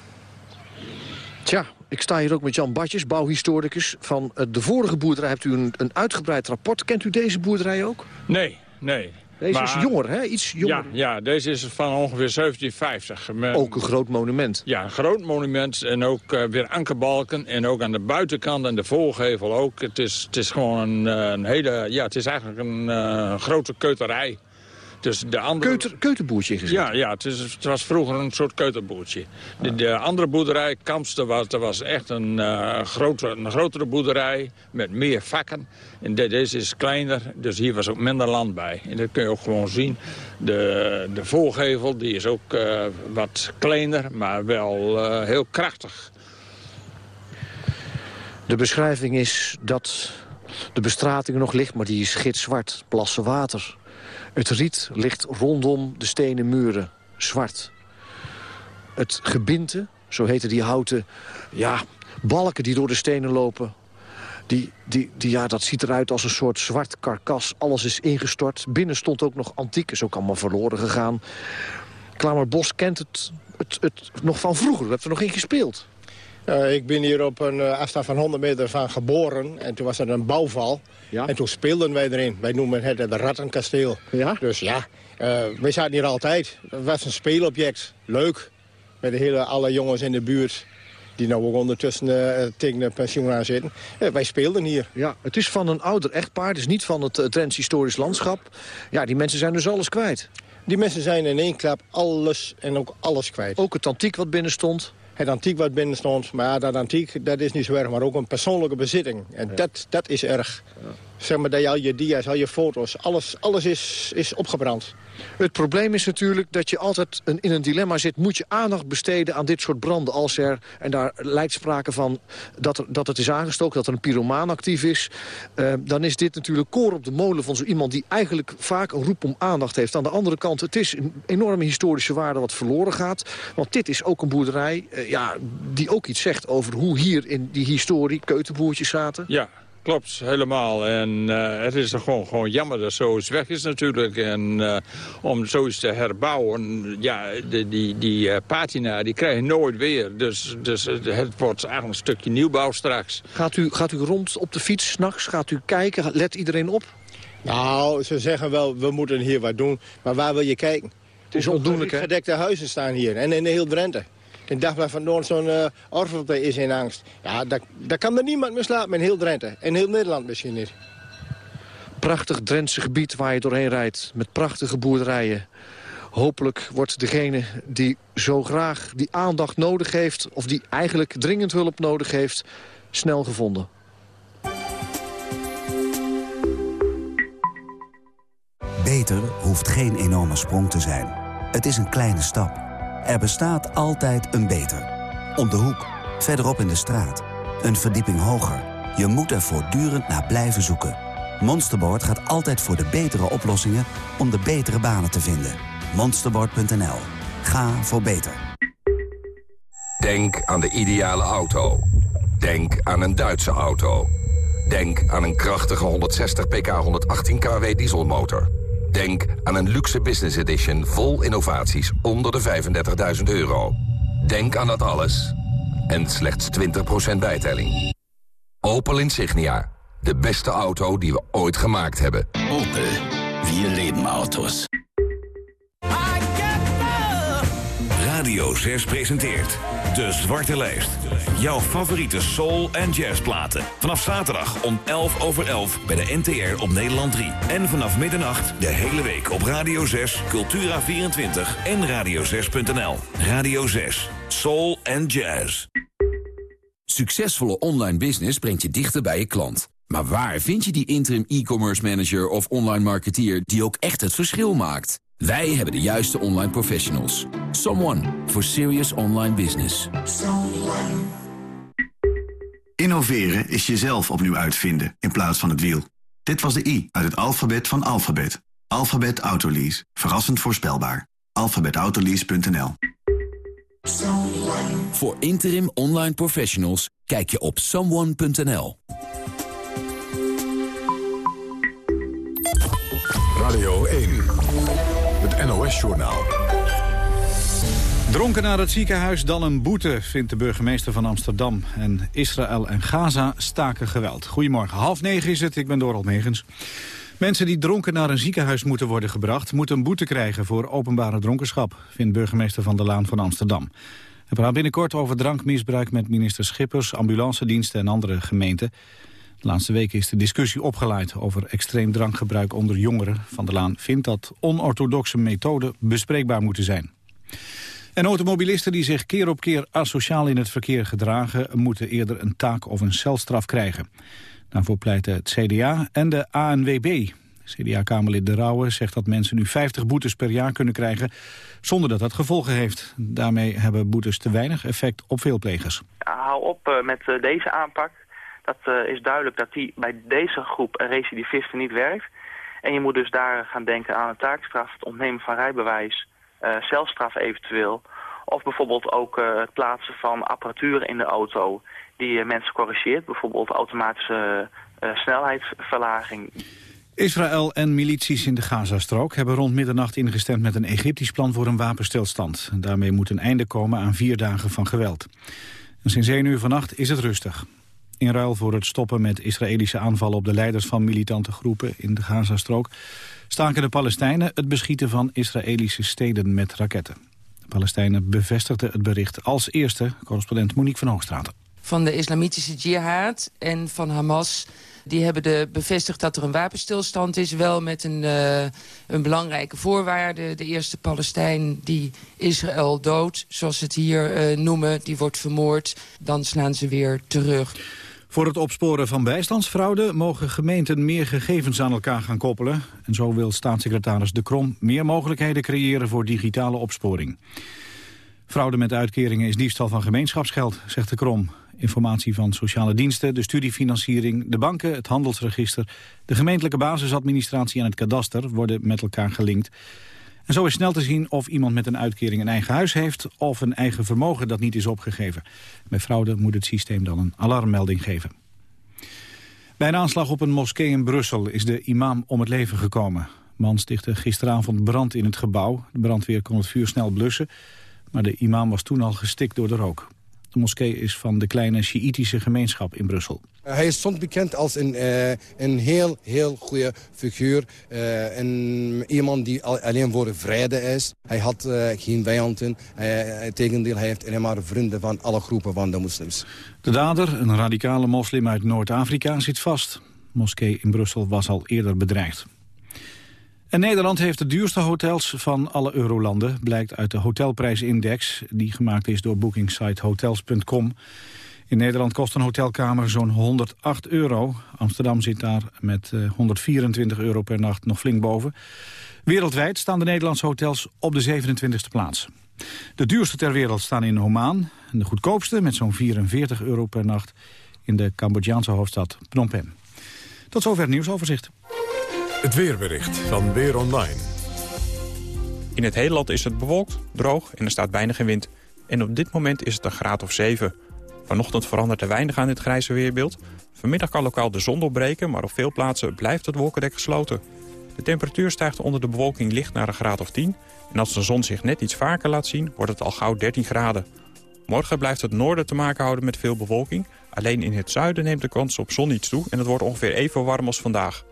Tja, ik sta hier ook met Jan Badjes, bouwhistoricus. Van uh, de vorige boerderij hebt u een, een uitgebreid rapport. Kent u deze boerderij ook? Nee, nee. Deze is jonger, hè? Iets jonger. Ja, ja, deze is van ongeveer 1750. Ook een groot monument. Ja, een groot monument. En ook uh, weer ankerbalken. En ook aan de buitenkant en de voorgevel ook. Het is, het is gewoon een, eh, een hele... Ja, het is eigenlijk een uh, grote keuterij. Dus de andere... Keuter, keuterboertje gezet? Ja, ja het, is, het, was vroeger een soort keuterboertje. De, de andere boerderij, Kamsten, was, dat was echt een, uh, grotere, een grotere boerderij met meer vakken. En deze is kleiner, dus hier was ook minder land bij. En dat kun je ook gewoon zien. De, de voorgevel die is ook uh, wat kleiner, maar wel uh, heel krachtig. De beschrijving is dat de bestrating nog ligt, maar die is gitzwart. Plassen water. Het riet ligt rondom de stenen muren, zwart. Het gebinte, zo heten die houten ja, balken die door de stenen lopen... Die, die, die, ja, dat ziet eruit als een soort zwart karkas. Alles is ingestort. Binnen stond ook nog antiek, is ook allemaal verloren gegaan. Klamerbos kent het, het, het nog van vroeger. We hebben er nog in gespeeld. Uh, ik ben hier op een uh, afstand van 100 meter van geboren. En toen was er een bouwval. Ja? En toen speelden wij erin. Wij noemen het het Rattenkasteel. Ja? Dus ja, uh, wij zaten hier altijd. Het was een speelobject. Leuk. Met de hele, alle jongens in de buurt die nou ook ondertussen uh, tegen pensioen aan zitten. Uh, wij speelden hier. Ja, het is van een ouder echtpaar, het is niet van het uh, Drents historisch landschap. Ja, die mensen zijn dus alles kwijt. Die mensen zijn in één klap alles en ook alles kwijt. Ook het antiek wat binnen stond? Het antiek wat binnen stond. Maar ja, dat antiek, dat is niet zo erg, maar ook een persoonlijke bezitting. En dat, dat is erg. Zeg maar dat je al je dia's, al je foto's, alles, alles is, is opgebrand. Het probleem is natuurlijk dat je altijd een, in een dilemma zit. Moet je aandacht besteden aan dit soort branden als er... en daar lijkt sprake van dat, er, dat het is aangestoken, dat er een pyromaan actief is... Uh, dan is dit natuurlijk koor op de molen van zo iemand... die eigenlijk vaak een roep om aandacht heeft. Aan de andere kant, het is een enorme historische waarde wat verloren gaat. Want dit is ook een boerderij uh, ja, die ook iets zegt over hoe hier in die historie keutenboertjes zaten. Ja, klopt, helemaal. En uh, het is gewoon, gewoon jammer dat zoiets weg is natuurlijk. En uh, om zoiets te herbouwen, ja, de, die, die uh, patina, die krijg je nooit weer. Dus, dus het wordt eigenlijk een stukje nieuwbouw straks. Gaat u, gaat u rond op de fiets s'nachts? Gaat u kijken? Let iedereen op? Nou, ze zeggen wel, we moeten hier wat doen. Maar waar wil je kijken? Het is ondoenlijk, hè? Gedekte huizen staan hier. En in heel Drenthe. De dag waar van Noord zo'n uh, orvelte is in angst. Ja, daar, daar kan er niemand meer slapen in heel Drenthe. In heel Nederland misschien niet. Prachtig Drentse gebied waar je doorheen rijdt. Met prachtige boerderijen. Hopelijk wordt degene die zo graag die aandacht nodig heeft... of die eigenlijk dringend hulp nodig heeft, snel gevonden. Beter hoeft geen enorme sprong te zijn. Het is een kleine stap. Er bestaat altijd een beter. Om de hoek, verderop in de straat. Een verdieping hoger. Je moet er voortdurend naar blijven zoeken. Monsterboard gaat altijd voor de betere oplossingen om de betere banen te vinden. Monsterboard.nl. Ga voor beter. Denk aan de ideale auto. Denk aan een Duitse auto. Denk aan een krachtige 160 pk 118 kW dieselmotor. Denk aan een luxe business edition vol innovaties onder de 35.000 euro. Denk aan dat alles. En slechts 20% bijtelling. Opel Insignia. De beste auto die we ooit gemaakt hebben. Opel. Wir leben Autos. Radio 6 presenteert De Zwarte Lijst. Jouw favoriete soul- en jazzplaten. Vanaf zaterdag om 11 over 11 bij de NTR op Nederland 3. En vanaf middernacht de hele week op Radio 6, Cultura24 en radio6.nl. Radio 6, soul en jazz. Succesvolle online business brengt je dichter bij je klant. Maar waar vind je die interim e-commerce manager of online marketeer... die ook echt het verschil maakt? Wij hebben de juiste online professionals. Someone for serious online business. Innoveren is jezelf opnieuw uitvinden in plaats van het wiel. Dit was de I uit het alfabet van alfabet. Alphabet Autolease. Verrassend voorspelbaar. alphabetautolease.nl Voor interim online professionals kijk je op someone.nl. Radio 1, het NOS-journaal. Dronken naar het ziekenhuis, dan een boete, vindt de burgemeester van Amsterdam. En Israël en Gaza staken geweld. Goedemorgen, half negen is het, ik ben Doral Megens. Mensen die dronken naar een ziekenhuis moeten worden gebracht... moeten een boete krijgen voor openbare dronkenschap... vindt burgemeester Van der Laan van Amsterdam. Hij praat binnenkort over drankmisbruik met minister Schippers... ambulancediensten en andere gemeenten. De laatste weken is de discussie opgeleid over extreem drankgebruik onder jongeren. Van der Laan vindt dat onorthodoxe methoden bespreekbaar moeten zijn. En automobilisten die zich keer op keer asociaal in het verkeer gedragen... moeten eerder een taak of een celstraf krijgen. Daarvoor pleiten het CDA en de ANWB. CDA-kamerlid De Rauwe zegt dat mensen nu 50 boetes per jaar kunnen krijgen... zonder dat dat gevolgen heeft. Daarmee hebben boetes te weinig effect op veel plegers. hou op uh, met uh, deze aanpak. Dat uh, is duidelijk dat die bij deze groep recidivisten niet werkt. En je moet dus daar gaan denken aan een taakstraf, het ontnemen van rijbewijs... celstraf eventueel... Of bijvoorbeeld ook het plaatsen van apparatuur in de auto die mensen corrigeert. Bijvoorbeeld automatische snelheidsverlaging. Israël en milities in de Gazastrook hebben rond middernacht ingestemd met een Egyptisch plan voor een wapenstilstand. En daarmee moet een einde komen aan vier dagen van geweld. En sinds 1 uur vannacht is het rustig. In ruil voor het stoppen met Israëlische aanvallen op de leiders van militante groepen in de Gazastrook staken de Palestijnen het beschieten van Israëlische steden met raketten. De Palestijnen bevestigden het bericht als eerste, correspondent Monique van Hoogstraten. Van de islamitische jihad en van Hamas die hebben de bevestigd dat er een wapenstilstand is. Wel met een, uh, een belangrijke voorwaarde. De eerste Palestijn die Israël doodt, zoals ze het hier uh, noemen, die wordt vermoord. Dan slaan ze weer terug. Voor het opsporen van bijstandsfraude mogen gemeenten meer gegevens aan elkaar gaan koppelen. En zo wil staatssecretaris De Krom meer mogelijkheden creëren voor digitale opsporing. Fraude met uitkeringen is diefstal van gemeenschapsgeld, zegt De Krom. Informatie van sociale diensten, de studiefinanciering, de banken, het handelsregister... de gemeentelijke basisadministratie en het kadaster worden met elkaar gelinkt. En zo is snel te zien of iemand met een uitkering een eigen huis heeft... of een eigen vermogen dat niet is opgegeven. Bij fraude moet het systeem dan een alarmmelding geven. Bij een aanslag op een moskee in Brussel is de imam om het leven gekomen. Man stichtte gisteravond brand in het gebouw. De brandweer kon het vuur snel blussen, maar de imam was toen al gestikt door de rook. De moskee is van de kleine Sjiïtische gemeenschap in Brussel. Hij stond bekend als een, uh, een heel, heel goede figuur. Uh, een, iemand die alleen voor vrede is. Hij had uh, geen vijanden. tegendeel, hij heeft alleen maar vrienden van alle groepen van de moslims. De dader, een radicale moslim uit Noord-Afrika, zit vast. De moskee in Brussel was al eerder bedreigd. Nederland heeft de duurste hotels van alle eurolanden... blijkt uit de hotelprijsindex, die gemaakt is door bookingsite hotels.com. In Nederland kost een hotelkamer zo'n 108 euro. Amsterdam zit daar met 124 eh, euro per nacht nog flink boven. Wereldwijd staan de Nederlandse hotels op de 27e plaats. De duurste ter wereld staan in Oman. En de goedkoopste, met zo'n 44 euro per nacht... in de Cambodjaanse hoofdstad Phnom Penh. Tot zover het nieuwsoverzicht. Het weerbericht van Weer Online. In het hele land is het bewolkt, droog en er staat weinig in wind. En op dit moment is het een graad of 7. Vanochtend verandert er weinig aan dit grijze weerbeeld. Vanmiddag kan lokaal de zon doorbreken, maar op veel plaatsen blijft het wolkendek gesloten. De temperatuur stijgt onder de bewolking licht naar een graad of 10. En als de zon zich net iets vaker laat zien, wordt het al gauw 13 graden. Morgen blijft het noorden te maken houden met veel bewolking. Alleen in het zuiden neemt de kans op zon iets toe en het wordt ongeveer even warm als vandaag.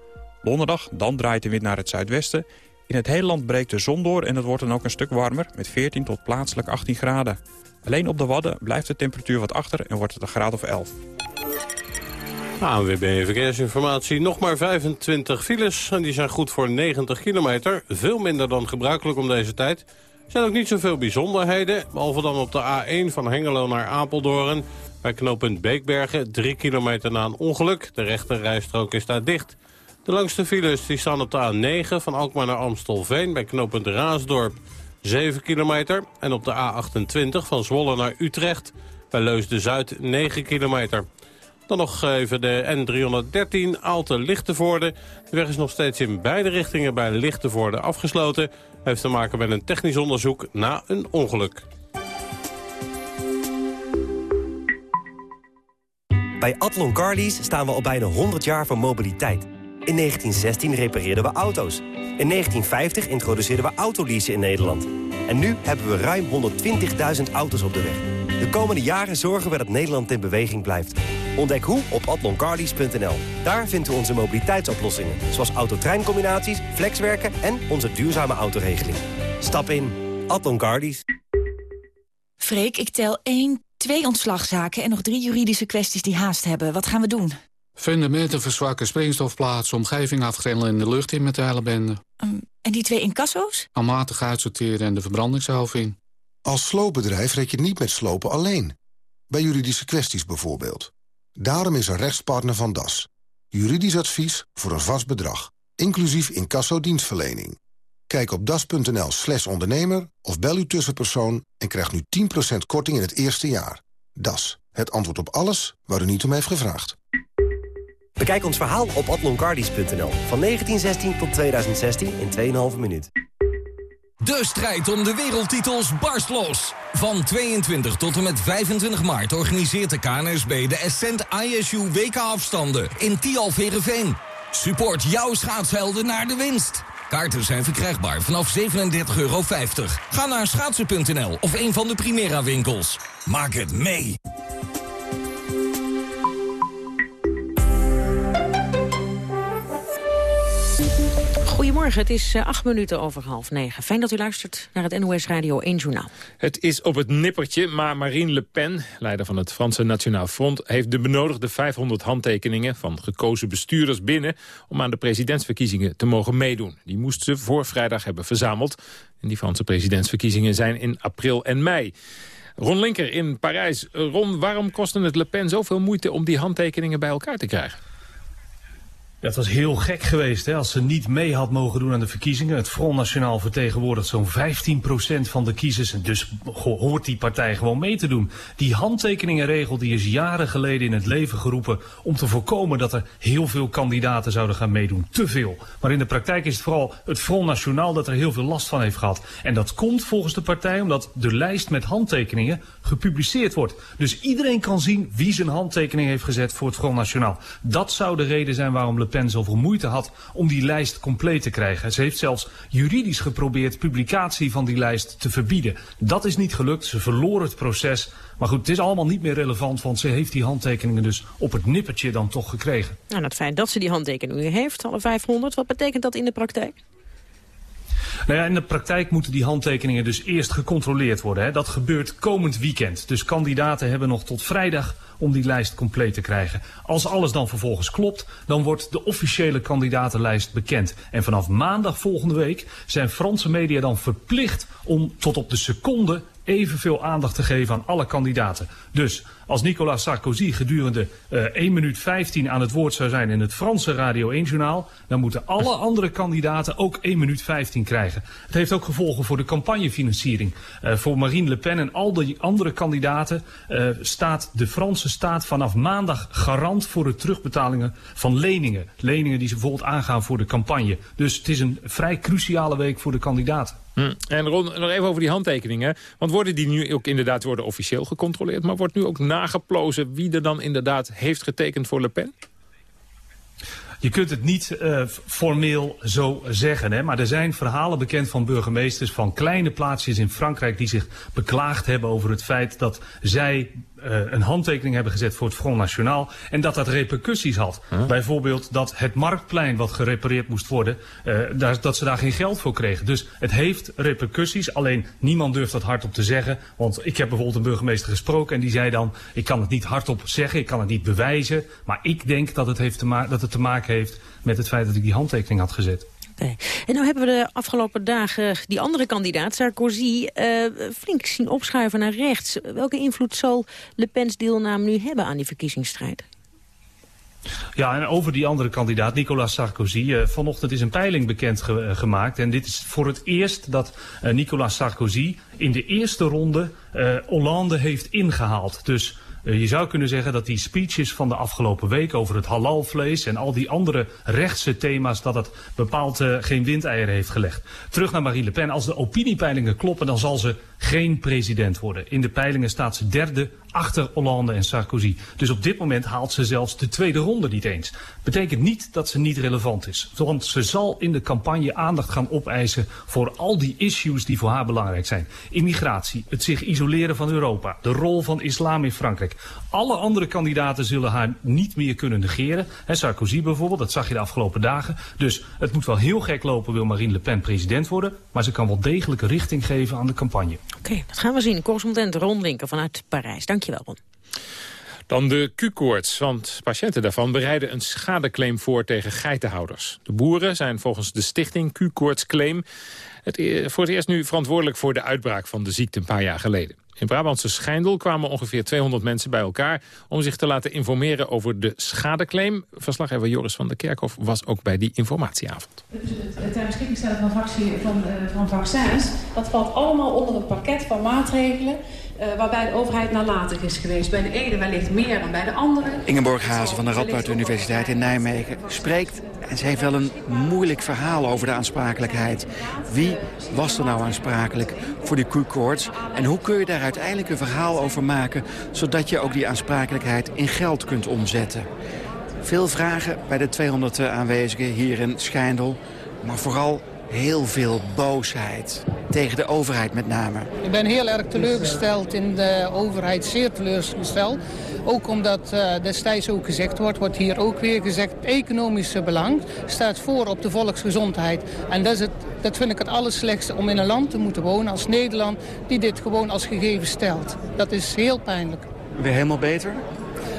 Donderdag, dan draait de wind naar het zuidwesten. In het hele land breekt de zon door en het wordt dan ook een stuk warmer... met 14 tot plaatselijk 18 graden. Alleen op de Wadden blijft de temperatuur wat achter en wordt het een graad of 11. ANWB Verkeersinformatie. Nog maar 25 files en die zijn goed voor 90 kilometer. Veel minder dan gebruikelijk om deze tijd. Er zijn ook niet zoveel bijzonderheden. Behalve dan op de A1 van Hengelo naar Apeldoorn. Bij knooppunt Beekbergen, 3 kilometer na een ongeluk. De rechte rijstrook is daar dicht. De langste files die staan op de A9 van Alkmaar naar Amstelveen... bij knooppunt Raasdorp, 7 kilometer. En op de A28 van Zwolle naar Utrecht bij Leusden-Zuid, 9 kilometer. Dan nog even de N313 Aalten-Lichtenvoorde. De weg is nog steeds in beide richtingen bij Lichtenvoorde afgesloten. Heeft te maken met een technisch onderzoek na een ongeluk. Bij Atlon Carlies staan we al bijna 100 jaar van mobiliteit. In 1916 repareerden we auto's. In 1950 introduceerden we autoleasen in Nederland. En nu hebben we ruim 120.000 auto's op de weg. De komende jaren zorgen we dat Nederland in beweging blijft. Ontdek hoe op atloncarlies.nl. Daar vinden we onze mobiliteitsoplossingen. Zoals autotreincombinaties, flexwerken en onze duurzame autoregeling. Stap in. Atlon Carlies. Freek, ik tel 1, 2 ontslagzaken en nog drie juridische kwesties die haast hebben. Wat gaan we doen? Fundamenten verzwakken, springstofplaatsen, omgeving afgrendelen en de lucht in met de hele bende. Um, en die twee incasso's? Almatig uitsorteren en de verbrandingshelving. Als sloopbedrijf red je niet met slopen alleen. Bij juridische kwesties bijvoorbeeld. Daarom is er rechtspartner van DAS. Juridisch advies voor een vast bedrag. Inclusief incasso-dienstverlening. Kijk op das.nl slash ondernemer of bel uw tussenpersoon... en krijg nu 10% korting in het eerste jaar. Das, het antwoord op alles waar u niet om heeft gevraagd. Bekijk ons verhaal op atloncardies.nl. Van 1916 tot 2016 in 2,5 minuut. De strijd om de wereldtitels barst los. Van 22 tot en met 25 maart organiseert de KNSB de Ascent ISU WK-afstanden in Tialf Herenveen. Support jouw schaatshelden naar de winst. Kaarten zijn verkrijgbaar vanaf 37,50 euro. Ga naar schaatsen.nl of een van de Primera winkels. Maak het mee! Het is uh, acht minuten over half negen. Fijn dat u luistert naar het NOS Radio 1 Journaal. Het is op het nippertje, maar Marine Le Pen, leider van het Franse Nationaal Front... heeft de benodigde 500 handtekeningen van gekozen bestuurders binnen... om aan de presidentsverkiezingen te mogen meedoen. Die moest ze voor vrijdag hebben verzameld. En die Franse presidentsverkiezingen zijn in april en mei. Ron Linker in Parijs. Ron, waarom kostte het Le Pen zoveel moeite om die handtekeningen bij elkaar te krijgen? Het was heel gek geweest hè, als ze niet mee had mogen doen aan de verkiezingen. Het Front Nationaal vertegenwoordigt zo'n 15% van de kiezers. En dus hoort die partij gewoon mee te doen. Die handtekeningenregel die is jaren geleden in het leven geroepen... om te voorkomen dat er heel veel kandidaten zouden gaan meedoen. Te veel. Maar in de praktijk is het vooral het Front Nationaal dat er heel veel last van heeft gehad. En dat komt volgens de partij omdat de lijst met handtekeningen gepubliceerd wordt. Dus iedereen kan zien wie zijn handtekening heeft gezet voor het Front Nationaal. Dat zou de reden zijn waarom Le Pen zoveel moeite had om die lijst compleet te krijgen. Ze heeft zelfs juridisch geprobeerd publicatie van die lijst te verbieden. Dat is niet gelukt. Ze verloor het proces. Maar goed, het is allemaal niet meer relevant, want ze heeft die handtekeningen dus op het nippertje dan toch gekregen. Nou, het feit dat ze die handtekeningen heeft, alle 500, wat betekent dat in de praktijk? Nou ja, in de praktijk moeten die handtekeningen dus eerst gecontroleerd worden. Hè. Dat gebeurt komend weekend. Dus kandidaten hebben nog tot vrijdag om die lijst compleet te krijgen. Als alles dan vervolgens klopt, dan wordt de officiële kandidatenlijst bekend. En vanaf maandag volgende week zijn Franse media dan verplicht om tot op de seconde evenveel aandacht te geven aan alle kandidaten. Dus als Nicolas Sarkozy gedurende uh, 1 minuut 15 aan het woord zou zijn in het Franse Radio 1-journaal... dan moeten alle andere kandidaten ook 1 minuut 15 krijgen. Het heeft ook gevolgen voor de campagnefinanciering. Uh, voor Marine Le Pen en al die andere kandidaten uh, staat de Franse staat vanaf maandag garant voor de terugbetalingen van leningen. Leningen die ze bijvoorbeeld aangaan voor de campagne. Dus het is een vrij cruciale week voor de kandidaten. Hm. En Ron, nog even over die handtekeningen. Want worden die nu ook inderdaad worden officieel gecontroleerd... maar wordt nu ook nageplozen wie er dan inderdaad heeft getekend voor Le Pen? Je kunt het niet uh, formeel zo zeggen, hè? maar er zijn verhalen bekend van burgemeesters van kleine plaatsjes in Frankrijk die zich beklaagd hebben over het feit dat zij een handtekening hebben gezet voor het Front National en dat dat repercussies had. Huh? Bijvoorbeeld dat het marktplein wat gerepareerd moest worden, uh, daar, dat ze daar geen geld voor kregen. Dus het heeft repercussies, alleen niemand durft dat hardop te zeggen. Want ik heb bijvoorbeeld een burgemeester gesproken en die zei dan, ik kan het niet hardop zeggen, ik kan het niet bewijzen, maar ik denk dat het, heeft te dat het te maken heeft met het feit dat ik die handtekening had gezet. En nu hebben we de afgelopen dagen die andere kandidaat, Sarkozy, uh, flink zien opschuiven naar rechts. Welke invloed zal Le Pen's deelname nu hebben aan die verkiezingsstrijd? Ja, en over die andere kandidaat, Nicolas Sarkozy. Uh, vanochtend is een peiling bekend ge uh, gemaakt. En dit is voor het eerst dat Nicolas Sarkozy in de eerste ronde Hollande heeft ingehaald. Dus je zou kunnen zeggen dat die speeches van de afgelopen week over het halalvlees en al die andere rechtse thema's, dat het bepaald uh, geen windeieren heeft gelegd. Terug naar Marine Le Pen. Als de opiniepeilingen kloppen, dan zal ze geen president worden. In de peilingen staat ze derde achter Hollande en Sarkozy. Dus op dit moment haalt ze zelfs de tweede ronde niet eens. Betekent niet dat ze niet relevant is. Want ze zal in de campagne aandacht gaan opeisen voor al die issues die voor haar belangrijk zijn. Immigratie, het zich isoleren van Europa, de rol van islam in Frankrijk. Alle andere kandidaten zullen haar niet meer kunnen negeren. He, Sarkozy bijvoorbeeld, dat zag je de afgelopen dagen. Dus het moet wel heel gek lopen, wil Marine Le Pen president worden. Maar ze kan wel degelijk richting geven aan de campagne. Oké, dat gaan we zien. Correspondent Ron vanuit Parijs. Dankjewel, Ron. Dan de Q-koorts, want patiënten daarvan bereiden een schadeclaim voor tegen geitenhouders. De boeren zijn volgens de stichting Q-koorts Claim het, e- voor het eerst nu verantwoordelijk voor de uitbraak van de ziekte een paar jaar geleden. In Brabantse Schijndel kwamen ongeveer 200 mensen bij elkaar... om zich te laten informeren over de schadeclaim. Verslaggever Joris van der Kerkhof was ook bij die informatieavond. Het ter beschikking stellen van, van, uh, van vaccins... dat valt allemaal onder een pakket van maatregelen... Uh, waarbij de overheid nalatig is geweest. Bij de ene wellicht meer dan bij de andere. Ingeborg Hazen van de Radboud Universiteit in Nijmegen spreekt... en ze heeft wel een moeilijk verhaal over de aansprakelijkheid. Wie was er nou aansprakelijk voor die Q-koorts? En hoe kun je daar uiteindelijk een verhaal over maken... zodat je ook die aansprakelijkheid in geld kunt omzetten? Veel vragen bij de 200 aanwezigen hier in Schijndel... maar vooral heel veel boosheid. Tegen de overheid met name. Ik ben heel erg teleurgesteld in de overheid, zeer teleurgesteld. Ook omdat uh, destijds ook gezegd wordt, wordt hier ook weer gezegd... economische belang staat voor op de volksgezondheid. En dat, is het, dat vind ik het allerslechtste om in een land te moeten wonen als Nederland... die dit gewoon als gegeven stelt. Dat is heel pijnlijk. Weer helemaal beter?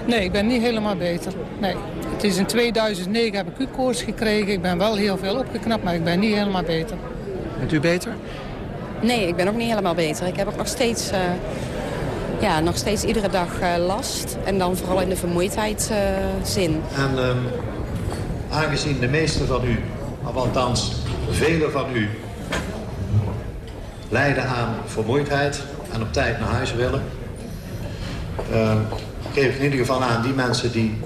Nee, ik ben niet helemaal beter. Nee. Het is in 2009 heb ik Q-koorts gekregen. Ik ben wel heel veel opgeknapt, maar ik ben niet helemaal beter. Bent u beter? Nee, ik ben ook niet helemaal beter. Ik heb ook nog steeds, uh, ja, nog steeds iedere dag uh, last. En dan vooral in de vermoeidheid uh, zin. En um, aangezien de meeste van u, of althans velen van u... lijden aan vermoeidheid en op tijd naar huis willen... geef ik in ieder geval aan die mensen die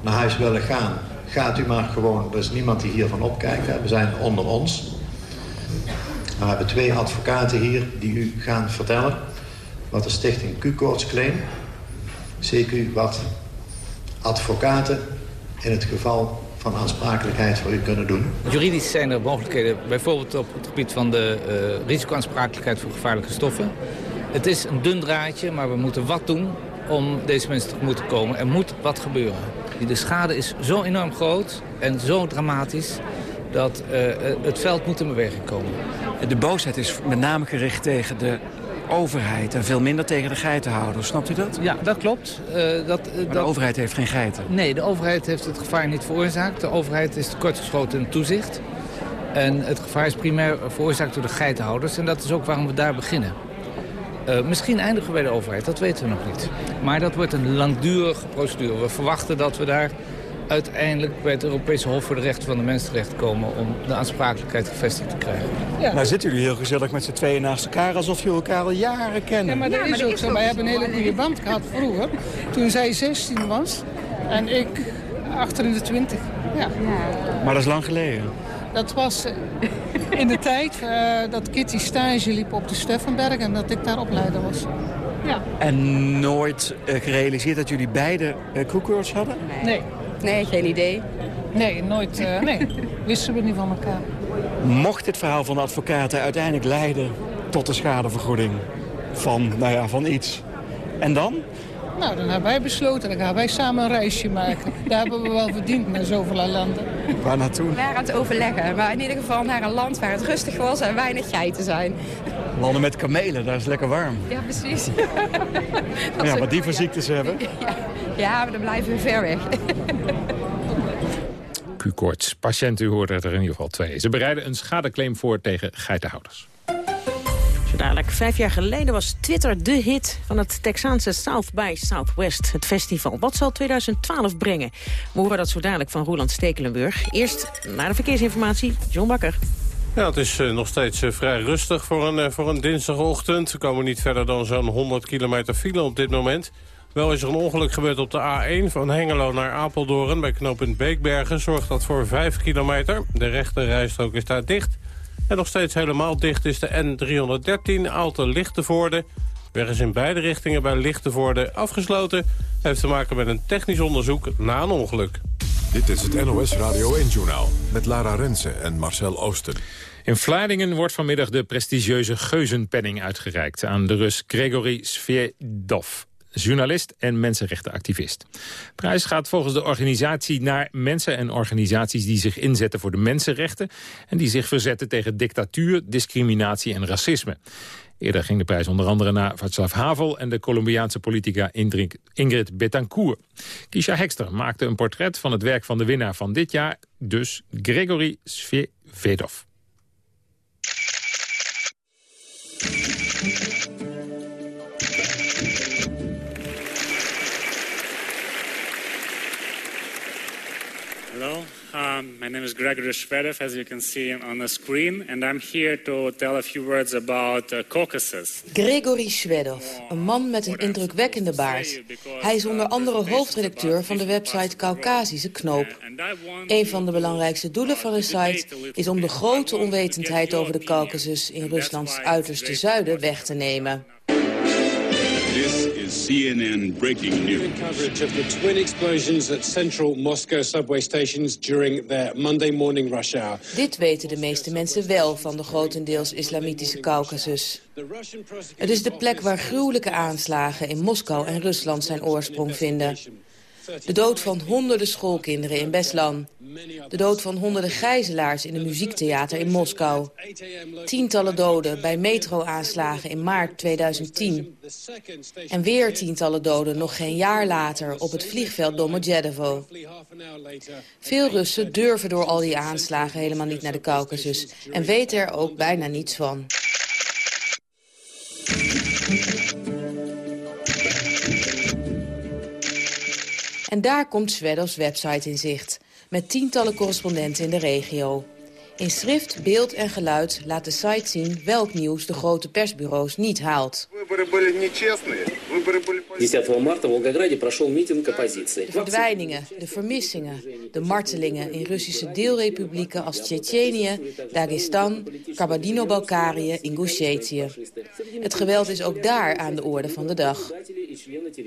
naar huis willen gaan, gaat u maar gewoon. Er is niemand die hiervan opkijkt. We zijn onder ons. We hebben twee advocaten hier die u gaan vertellen wat de stichting Q-koorts claim. CQ wat advocaten in het geval van aansprakelijkheid voor u kunnen doen? Juridisch zijn er mogelijkheden, bijvoorbeeld op het gebied van de uh, risicoaansprakelijkheid voor gevaarlijke stoffen. Het is een dun draadje, maar we moeten wat doen om deze mensen tegemoet te komen. Er moet wat gebeuren. De schade is zo enorm groot en zo dramatisch dat uh, het veld moet in beweging komen. De boosheid is met name gericht tegen de overheid en veel minder tegen de geitenhouders. Snapt u dat? Ja, dat klopt. Uh, dat, maar de overheid heeft geen geiten? Nee, de overheid heeft het gevaar niet veroorzaakt. De overheid is tekortgeschoten in toezicht. En het gevaar is primair veroorzaakt door de geitenhouders. En dat is ook waarom we daar beginnen. Uh, misschien eindigen we bij de overheid, dat weten we nog niet. Maar dat wordt een langdurige procedure. We verwachten dat we daar uiteindelijk bij het Europese Hof voor de Rechten van de Mens terechtkomen... om de aansprakelijkheid gevestigd te krijgen. Ja. Nou zitten jullie heel gezellig met z'n tweeën naast elkaar... alsof je elkaar al jaren kennen. Ja, maar dat is ook zo. Wij hebben een hele goede band gehad vroeger. Toen zij 16 was en ik 28. Ja. Maar dat is lang geleden. Dat was eh, in de tijd uh, dat Kitty stage liep op de Steffenberg... en dat ik daar opleider was. Ja. En nooit uh, gerealiseerd dat jullie beide uh, hadden? Nee. Nee, geen idee. Nee, nooit. Uh, nee, wisten we niet van elkaar. Mocht dit verhaal van de advocaten uiteindelijk leiden tot de schadevergoeding van, nou ja, van iets. En dan? Nou, dan hebben wij besloten, dan gaan wij samen een reisje maken. Daar hebben we wel verdiend naar zoveel landen. Waar naartoe? We waren aan het overleggen, maar in ieder geval naar een land waar het rustig was en weinig geiten zijn. Landen met kamelen, daar is lekker warm. Ja, precies. ja, wat die voor ziektes hebben. Ja, maar dan blijven we ver weg. Q-koorts. Patiënten, u hoorde er in ieder geval twee. Ze bereiden een schadeclaim voor tegen geitenhouders. Zo dadelijk, vijf jaar geleden was Twitter de hit van het Texaanse South by Southwest, het festival. Wat zal 2012 brengen? We horen dat zo dadelijk van Roland Stekelenburg. Eerst naar de verkeersinformatie, John Bakker. Ja, het is uh, nog steeds uh, vrij rustig voor een, uh, voor een dinsdagochtend. We komen niet verder dan zo'n 100 kilometer file op dit moment. Wel is er een ongeluk gebeurd op de A1 van Hengelo naar Apeldoorn. Bij knooppunt Beekbergen zorgt dat voor 5 kilometer. De rechte rijstrook is daar dicht. En nog steeds helemaal dicht is de N313 Aalten-Lichtenvoorde. Weg is in beide richtingen bij Lichtenvoorde afgesloten. Heeft te maken met een technisch onderzoek na een ongeluk. Dit is het NOS Radio 1-journaal met Lara Rensen en Marcel Oosten. In Vlaardingen wordt vanmiddag de prestigieuze Geuzenpenning uitgereikt... aan de Rus Gregory Svedov journalist en mensenrechtenactivist. Prijs gaat volgens de organisatie naar mensen en organisaties die zich inzetten voor de mensenrechten en die zich verzetten tegen dictatuur, discriminatie en racisme. Eerder ging de prijs onder andere naar Václav Havel en de Colombiaanse politica Ingrid Betancourt. Kisha Hekster maakte een portret van het werk van de winnaar van dit jaar, dus Gregory Svedov. Hello, um, my name is Gregory Shvedov, as you can see on the screen, and I'm here to tell a few words about uh, Caucasus. Gregory Shvedov, een man met een indrukwekkende baard. Hij is onder andere hoofdredacteur van de website Caucasische Knoop. Een van de belangrijkste doelen van de site is om de grote onwetendheid over de Caucasus in Ruslands uiterste zuiden weg te nemen. CNN breaking news. Coverage of the twin explosions at central Moscow subway stations during their Monday morning rush hour. Dit weten de meeste mensen wel van de grotendeels islamitische Caucasus. Het is de plek waar gruwelijke aanslagen in Moskou en Rusland zijn oorsprong vinden. De dood van honderden schoolkinderen in Beslan. De dood van honderden gijzelaars in een muziektheater in Moskou. Tientallen doden bij metro-aanslagen in maart 2010. En weer tientallen doden nog geen jaar later op het vliegveld Domodedovo. Veel Russen durven door al die aanslagen helemaal niet naar de Caucasus... en weten er ook bijna niets van. En daar komt Swedovs website in zicht, met tientallen correspondenten in de regio. In schrift, beeld en geluid laat de site zien welk nieuws de grote persbureaus niet haalt. De verdwijningen, de vermissingen, de martelingen in Russische deelrepublieken als Tsjetsjenië, Dagestan, Kabardino-Balkarië, Ingusjetië. Het geweld is ook daar aan de orde van de dag.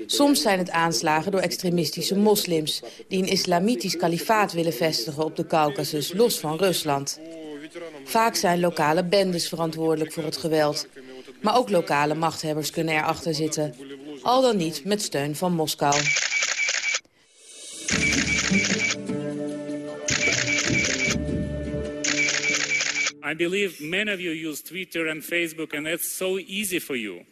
Soms zijn het aanslagen door extremistische moslims... die een islamitisch kalifaat willen vestigen op de Caucasus, los van Rusland. Vaak zijn lokale bendes verantwoordelijk voor het geweld. Maar ook lokale machthebbers kunnen erachter zitten. Al dan niet met steun van Moskou. I believe many of you use Twitter and Facebook, and it's so easy for you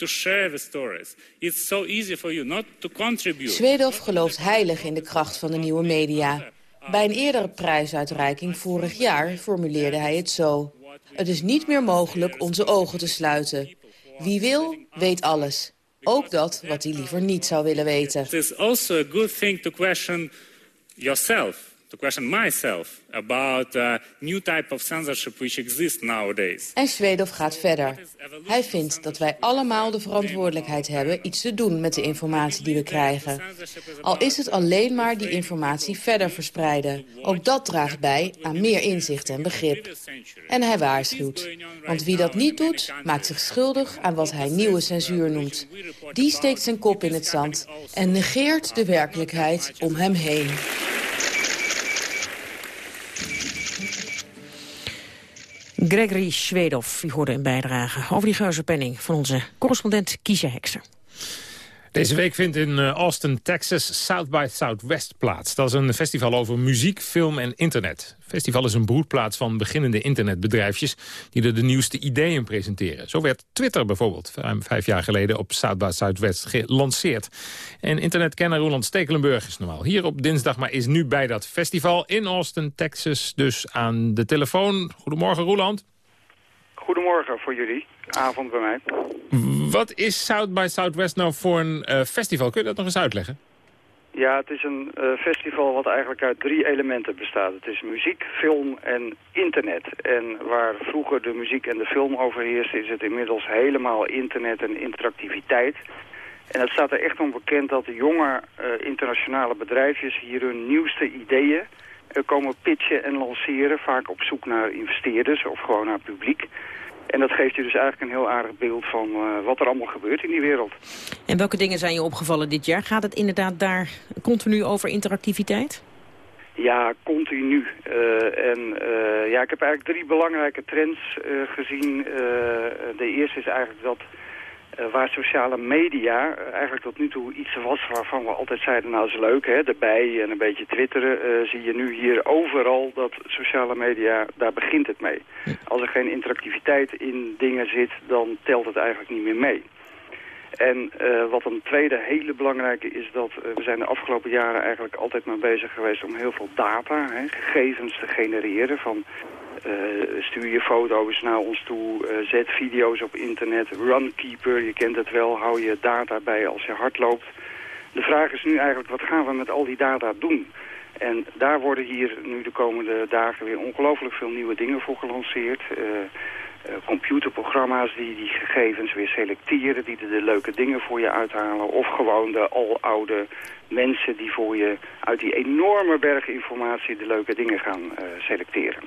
to share the stories. It's so easy for you not to contribute. Swedov gelooft heilig in de kracht van de nieuwe media. Bij een eerdere prijsuitreiking vorig jaar formuleerde hij het zo. Het is niet meer mogelijk onze ogen te sluiten. Wie wil, weet alles. Ook dat wat hij liever niet zou willen weten. It is also a good thing to question yourself to question myself about a new type of censorship which exists nowadays. En Swedov gaat verder. Hij vindt dat wij allemaal de verantwoordelijkheid hebben iets te doen met de informatie die we krijgen. Al is het alleen maar die informatie verder verspreiden. Ook dat draagt bij aan meer inzicht en begrip. En hij waarschuwt. Want wie dat niet doet, maakt zich schuldig aan wat hij nieuwe censuur noemt. Die steekt zijn kop in het zand en negeert de werkelijkheid om hem heen. Gregory Swedov, u hoorde een bijdrage over die geuzenpenning van onze correspondent Kiesje Hekster. Deze week vindt in eh, Austin, Texas, South by Southwest plaats. Dat is een festival over muziek, film en internet. Het festival is een broedplaats van beginnende internetbedrijfjes... die er de nieuwste ideeën presenteren. Zo werd Twitter bijvoorbeeld vijf jaar geleden op South by Southwest gelanceerd. En internetkenner Roland Stekelenburg is normaal hier op dinsdag... maar is nu bij dat festival in Austin, Texas, dus aan de telefoon. Goedemorgen, Roland. Goedemorgen voor jullie. Avond bij mij. Wat is South by Southwest nou voor een uh, festival? Kun je dat nog eens uitleggen? Ja, het is een uh, festival wat eigenlijk uit drie elementen bestaat. Het is muziek, film en internet. En waar vroeger de muziek en de film overheerst... is het inmiddels helemaal internet en interactiviteit. En het staat er echt om bekend dat de jonge uh, internationale bedrijfjes... hier hun nieuwste ideeën komen pitchen en lanceren. Vaak op zoek naar investeerders of gewoon naar publiek. En dat geeft je dus eigenlijk een heel aardig beeld van uh, wat er allemaal gebeurt in die wereld. En welke dingen zijn je opgevallen dit jaar? Gaat het inderdaad daar continu over interactiviteit? Ja, continu. Uh, en uh, ja, ik heb eigenlijk drie belangrijke trends gezien. de eerste is eigenlijk dat uh, waar sociale media uh, eigenlijk tot nu toe iets was waarvan we altijd zeiden, nou is leuk, hè, erbij en een beetje twitteren, uh, zie je nu hier overal dat sociale media, daar begint het mee. Als er geen interactiviteit in dingen zit, dan telt het eigenlijk niet meer mee. En wat een tweede hele belangrijke is dat we zijn de afgelopen jaren eigenlijk altijd maar bezig geweest om heel veel data, hè, gegevens te genereren van uh, stuur je foto's naar ons toe, uh, zet video's op internet, runkeeper, je kent het wel, hou je data bij als je hard loopt. De vraag is nu eigenlijk, wat gaan we met al die data doen? En daar worden hier nu de komende dagen weer ongelooflijk veel nieuwe dingen voor gelanceerd. Uh, computerprogramma's die die gegevens weer selecteren, die er de leuke dingen voor je uithalen. Of gewoon de aloude mensen die voor je uit die enorme berg informatie de leuke dingen gaan selecteren.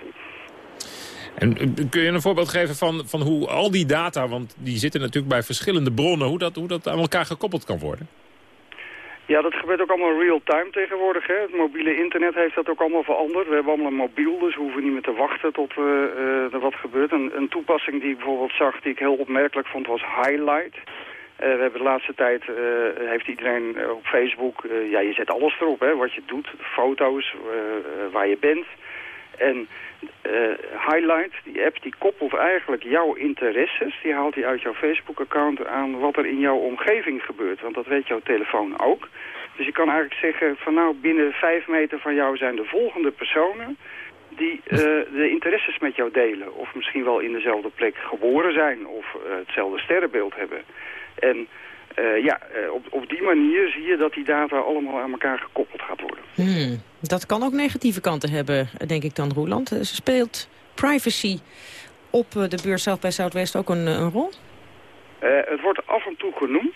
En eh, kun je een voorbeeld geven van, van hoe al die data, want die zitten natuurlijk bij verschillende bronnen, hoe dat, hoe dat aan elkaar gekoppeld kan worden? Ja, dat gebeurt ook allemaal real-time tegenwoordig. Hè. Het mobiele internet heeft dat ook allemaal veranderd. We hebben allemaal mobiel, dus we hoeven niet meer te wachten tot uh, er wat gebeurt. Een, een, toepassing die ik bijvoorbeeld zag, die ik heel opmerkelijk vond, was Highlight. Uh, we hebben de laatste tijd, heeft iedereen op Facebook, ja, je zet alles erop, hè, wat je doet. Foto's, waar je bent. En uh, Highlight, die app, die koppelt eigenlijk jouw interesses. Die haalt hij uit jouw Facebook-account aan wat er in jouw omgeving gebeurt. Want dat weet jouw telefoon ook. Dus je kan eigenlijk zeggen van nou binnen vijf meter van jou zijn de volgende personen die uh, de interesses met jou delen. Of misschien wel in dezelfde plek geboren zijn of uh, hetzelfde sterrenbeeld hebben. En uh, ja, op, op die manier zie je dat die data allemaal aan elkaar gekoppeld gaat worden. Hmm. Dat kan ook negatieve kanten hebben, denk ik dan, Roeland. Ze speelt privacy op de beurs South bij Zuidwest ook een, een rol? Uh, het wordt af en toe genoemd,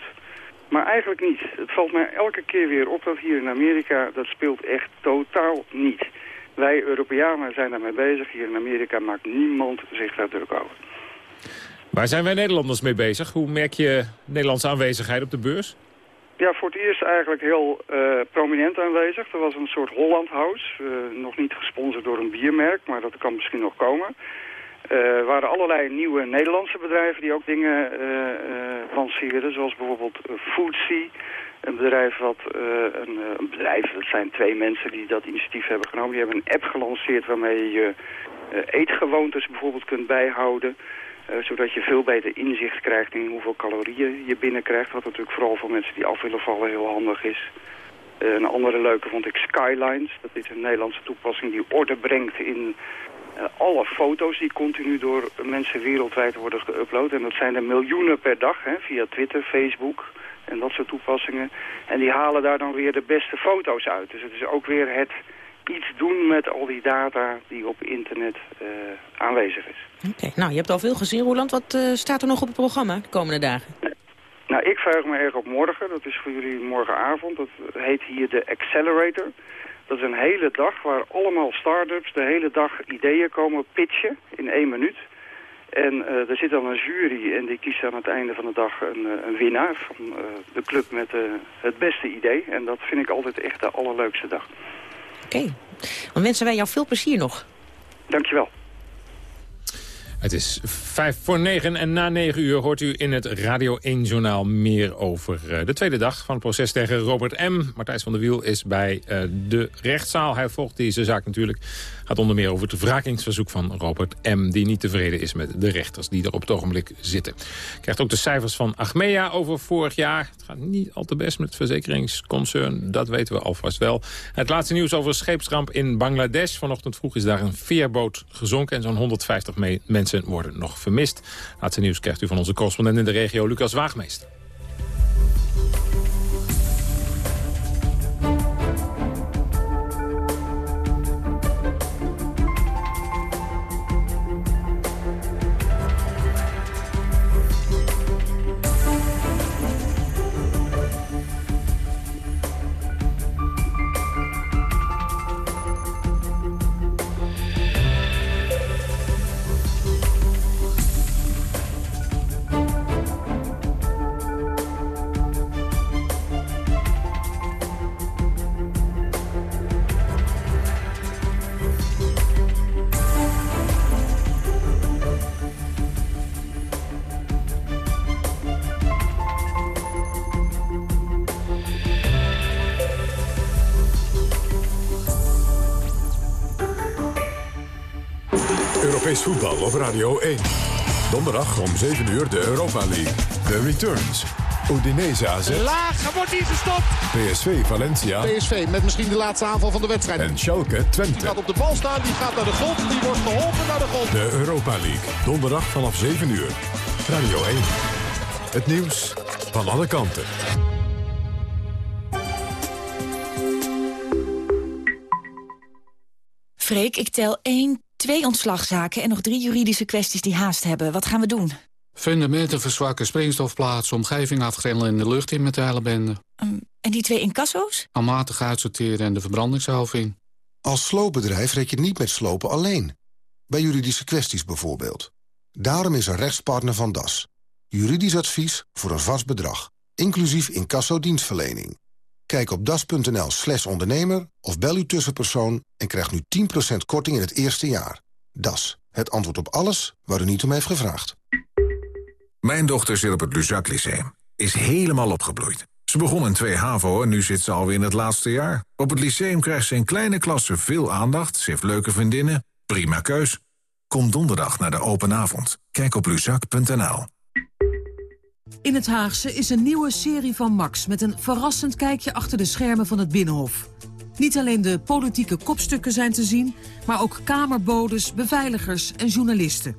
maar eigenlijk niet. Het valt mij elke keer weer op dat hier in Amerika, dat speelt echt totaal niet. Wij Europeanen zijn daarmee bezig. Hier in Amerika maakt niemand zich daar druk over. Waar zijn wij Nederlanders mee bezig? Hoe merk je Nederlandse aanwezigheid op de beurs? Ja, voor het eerst eigenlijk heel uh, prominent aanwezig. Er was een soort Holland House, uh, nog niet gesponsord door een biermerk, maar dat kan misschien nog komen. Er waren allerlei nieuwe Nederlandse bedrijven die ook dingen lanceerden, zoals bijvoorbeeld Foodsy. Een bedrijf wat, een, een, bedrijf, dat zijn twee mensen die dat initiatief hebben genomen. Die hebben een app gelanceerd waarmee je eetgewoontes bijvoorbeeld kunt bijhouden. Uh, zodat je veel beter inzicht krijgt in hoeveel calorieën je binnenkrijgt. Wat natuurlijk vooral voor mensen die af willen vallen heel handig is. Uh, een andere leuke vond ik Skylines. Dat is een Nederlandse toepassing die orde brengt in alle foto's die continu door mensen wereldwijd worden geüpload. En dat zijn er miljoenen per dag hè, via Twitter, Facebook en dat soort toepassingen. En die halen daar dan weer de beste foto's uit. Dus het is ook weer het iets doen met al die data die op internet uh, aanwezig is. Oké, nou je hebt al veel gezien Roland. Wat uh, staat er nog op het programma de komende dagen? Nou, ik verheug me erg op morgen. Dat is voor jullie morgenavond. Dat heet hier de Accelerator. Dat is een hele dag waar allemaal start-ups de hele dag ideeën komen pitchen in één minuut. En uh, er zit dan een jury en die kiest aan het einde van de dag een, een winnaar van uh, de club met uh, het beste idee. En dat vind ik altijd echt de allerleukste dag. Oké. Okay. Dan wensen wij jou veel plezier nog. Dankjewel. Het is vijf voor negen en na negen uur hoort u in het Radio 1-journaal meer over uh, de tweede dag van het proces tegen Robert M. Martijs van der Wiel is bij uh, de rechtszaal. Hij volgt deze zaak natuurlijk. Gaat onder meer over het wrakingsverzoek van Robert M. Die niet tevreden is met de rechters die er op het ogenblik zitten. Krijgt ook de cijfers van Achmea over vorig jaar. Het gaat niet al te best met het verzekeringsconcern. Dat weten we alvast wel. Het laatste nieuws over een scheepsramp in Bangladesh. Vanochtend vroeg is daar een veerboot gezonken en zo'n 150 mensen worden nog vermist. Laatste nieuws krijgt u van onze correspondent in de regio, Lucas Waagmeester. Voetbal op Radio 1. Donderdag om 7 uur de Europa League. The Returns. Udinese AZ. Laag wordt hier gestopt. PSV Valencia. PSV met misschien de laatste aanval van de wedstrijd. En Schalke Twente. Die gaat op de bal staan, die gaat naar de grond, die wordt geholpen naar de grond. De Europa League. Donderdag vanaf 7 uur. Radio 1. Het nieuws van alle kanten. Freek, ik tel 1, twee ontslagzaken en nog drie juridische kwesties die haast hebben. Wat gaan we doen? Fundamenten verzwakken, springstofplaatsen, omgeving afgrendelen en de lucht in met de hele bende. Um, en die twee incasso's? Almatig uitsorteren en de verbrandingshalving. Als sloopbedrijf red je niet met slopen alleen. Bij juridische kwesties bijvoorbeeld. Daarom is een rechtspartner van DAS. Juridisch advies voor een vast bedrag. Inclusief incasso-dienstverlening. Kijk op das.nl slash ondernemer of bel uw tussenpersoon... en krijg nu 10% korting in het eerste jaar. Das, het antwoord op alles waar u niet om heeft gevraagd. Mijn dochter zit op het Luzak Lyceum. Is helemaal opgebloeid. Ze begon in 2 HAVO en nu zit ze alweer in het laatste jaar. Op het lyceum krijgt ze in kleine klassen veel aandacht. Ze heeft leuke vriendinnen. Prima keus. Kom donderdag naar de open avond. Kijk op luzak.nl. In het Haagse is een nieuwe serie van Max... met een verrassend kijkje achter de schermen van het Binnenhof. Niet alleen de politieke kopstukken zijn te zien... maar ook kamerbodes, beveiligers en journalisten.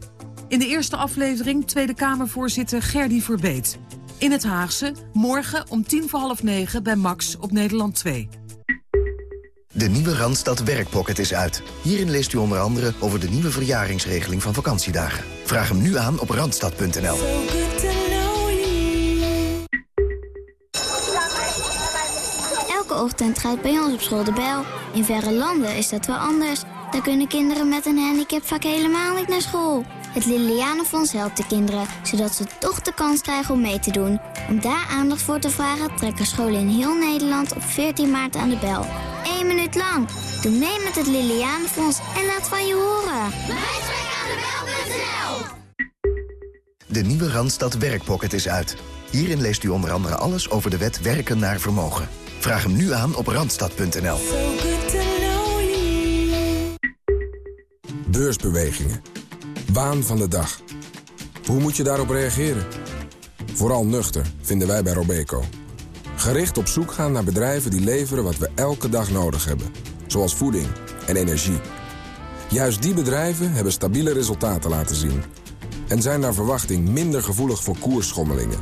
In de eerste aflevering Tweede Kamervoorzitter Gerdy Verbeet. In het Haagse, morgen om tien voor half negen bij Max op Nederland 2. De nieuwe Randstad Werkpocket is uit. Hierin leest u onder andere over de nieuwe verjaringsregeling van vakantiedagen. Vraag hem nu aan op randstad.nl. Ochtend gaat bij ons op school de bel. In verre landen is dat wel anders. Daar kunnen kinderen met een handicap vaak helemaal niet naar school. Het Lilianenfonds helpt de kinderen, zodat ze toch de kans krijgen om mee te doen. Om daar aandacht voor te vragen trekken scholen in heel Nederland op 14 maart aan de bel. Eén minuut lang. Doe mee met het Lilianenfonds en laat van je horen. De nieuwe Randstad Werkpocket is uit. Hierin leest u onder andere alles over de wet werken naar vermogen. Vraag hem nu aan op randstad.nl. Beursbewegingen. Waan van de dag. Hoe moet je daarop reageren? Vooral nuchter, vinden wij bij Robeco. Gericht op zoek gaan naar bedrijven die leveren wat we elke dag nodig hebben. Zoals voeding en energie. Juist die bedrijven hebben stabiele resultaten laten zien. En zijn naar verwachting minder gevoelig voor koersschommelingen.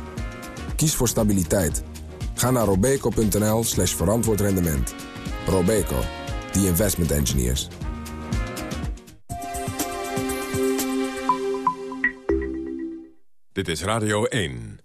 Kies voor stabiliteit. Ga naar robeco.nl slash verantwoord rendement. Robeco, the investment engineers. Dit is Radio 1.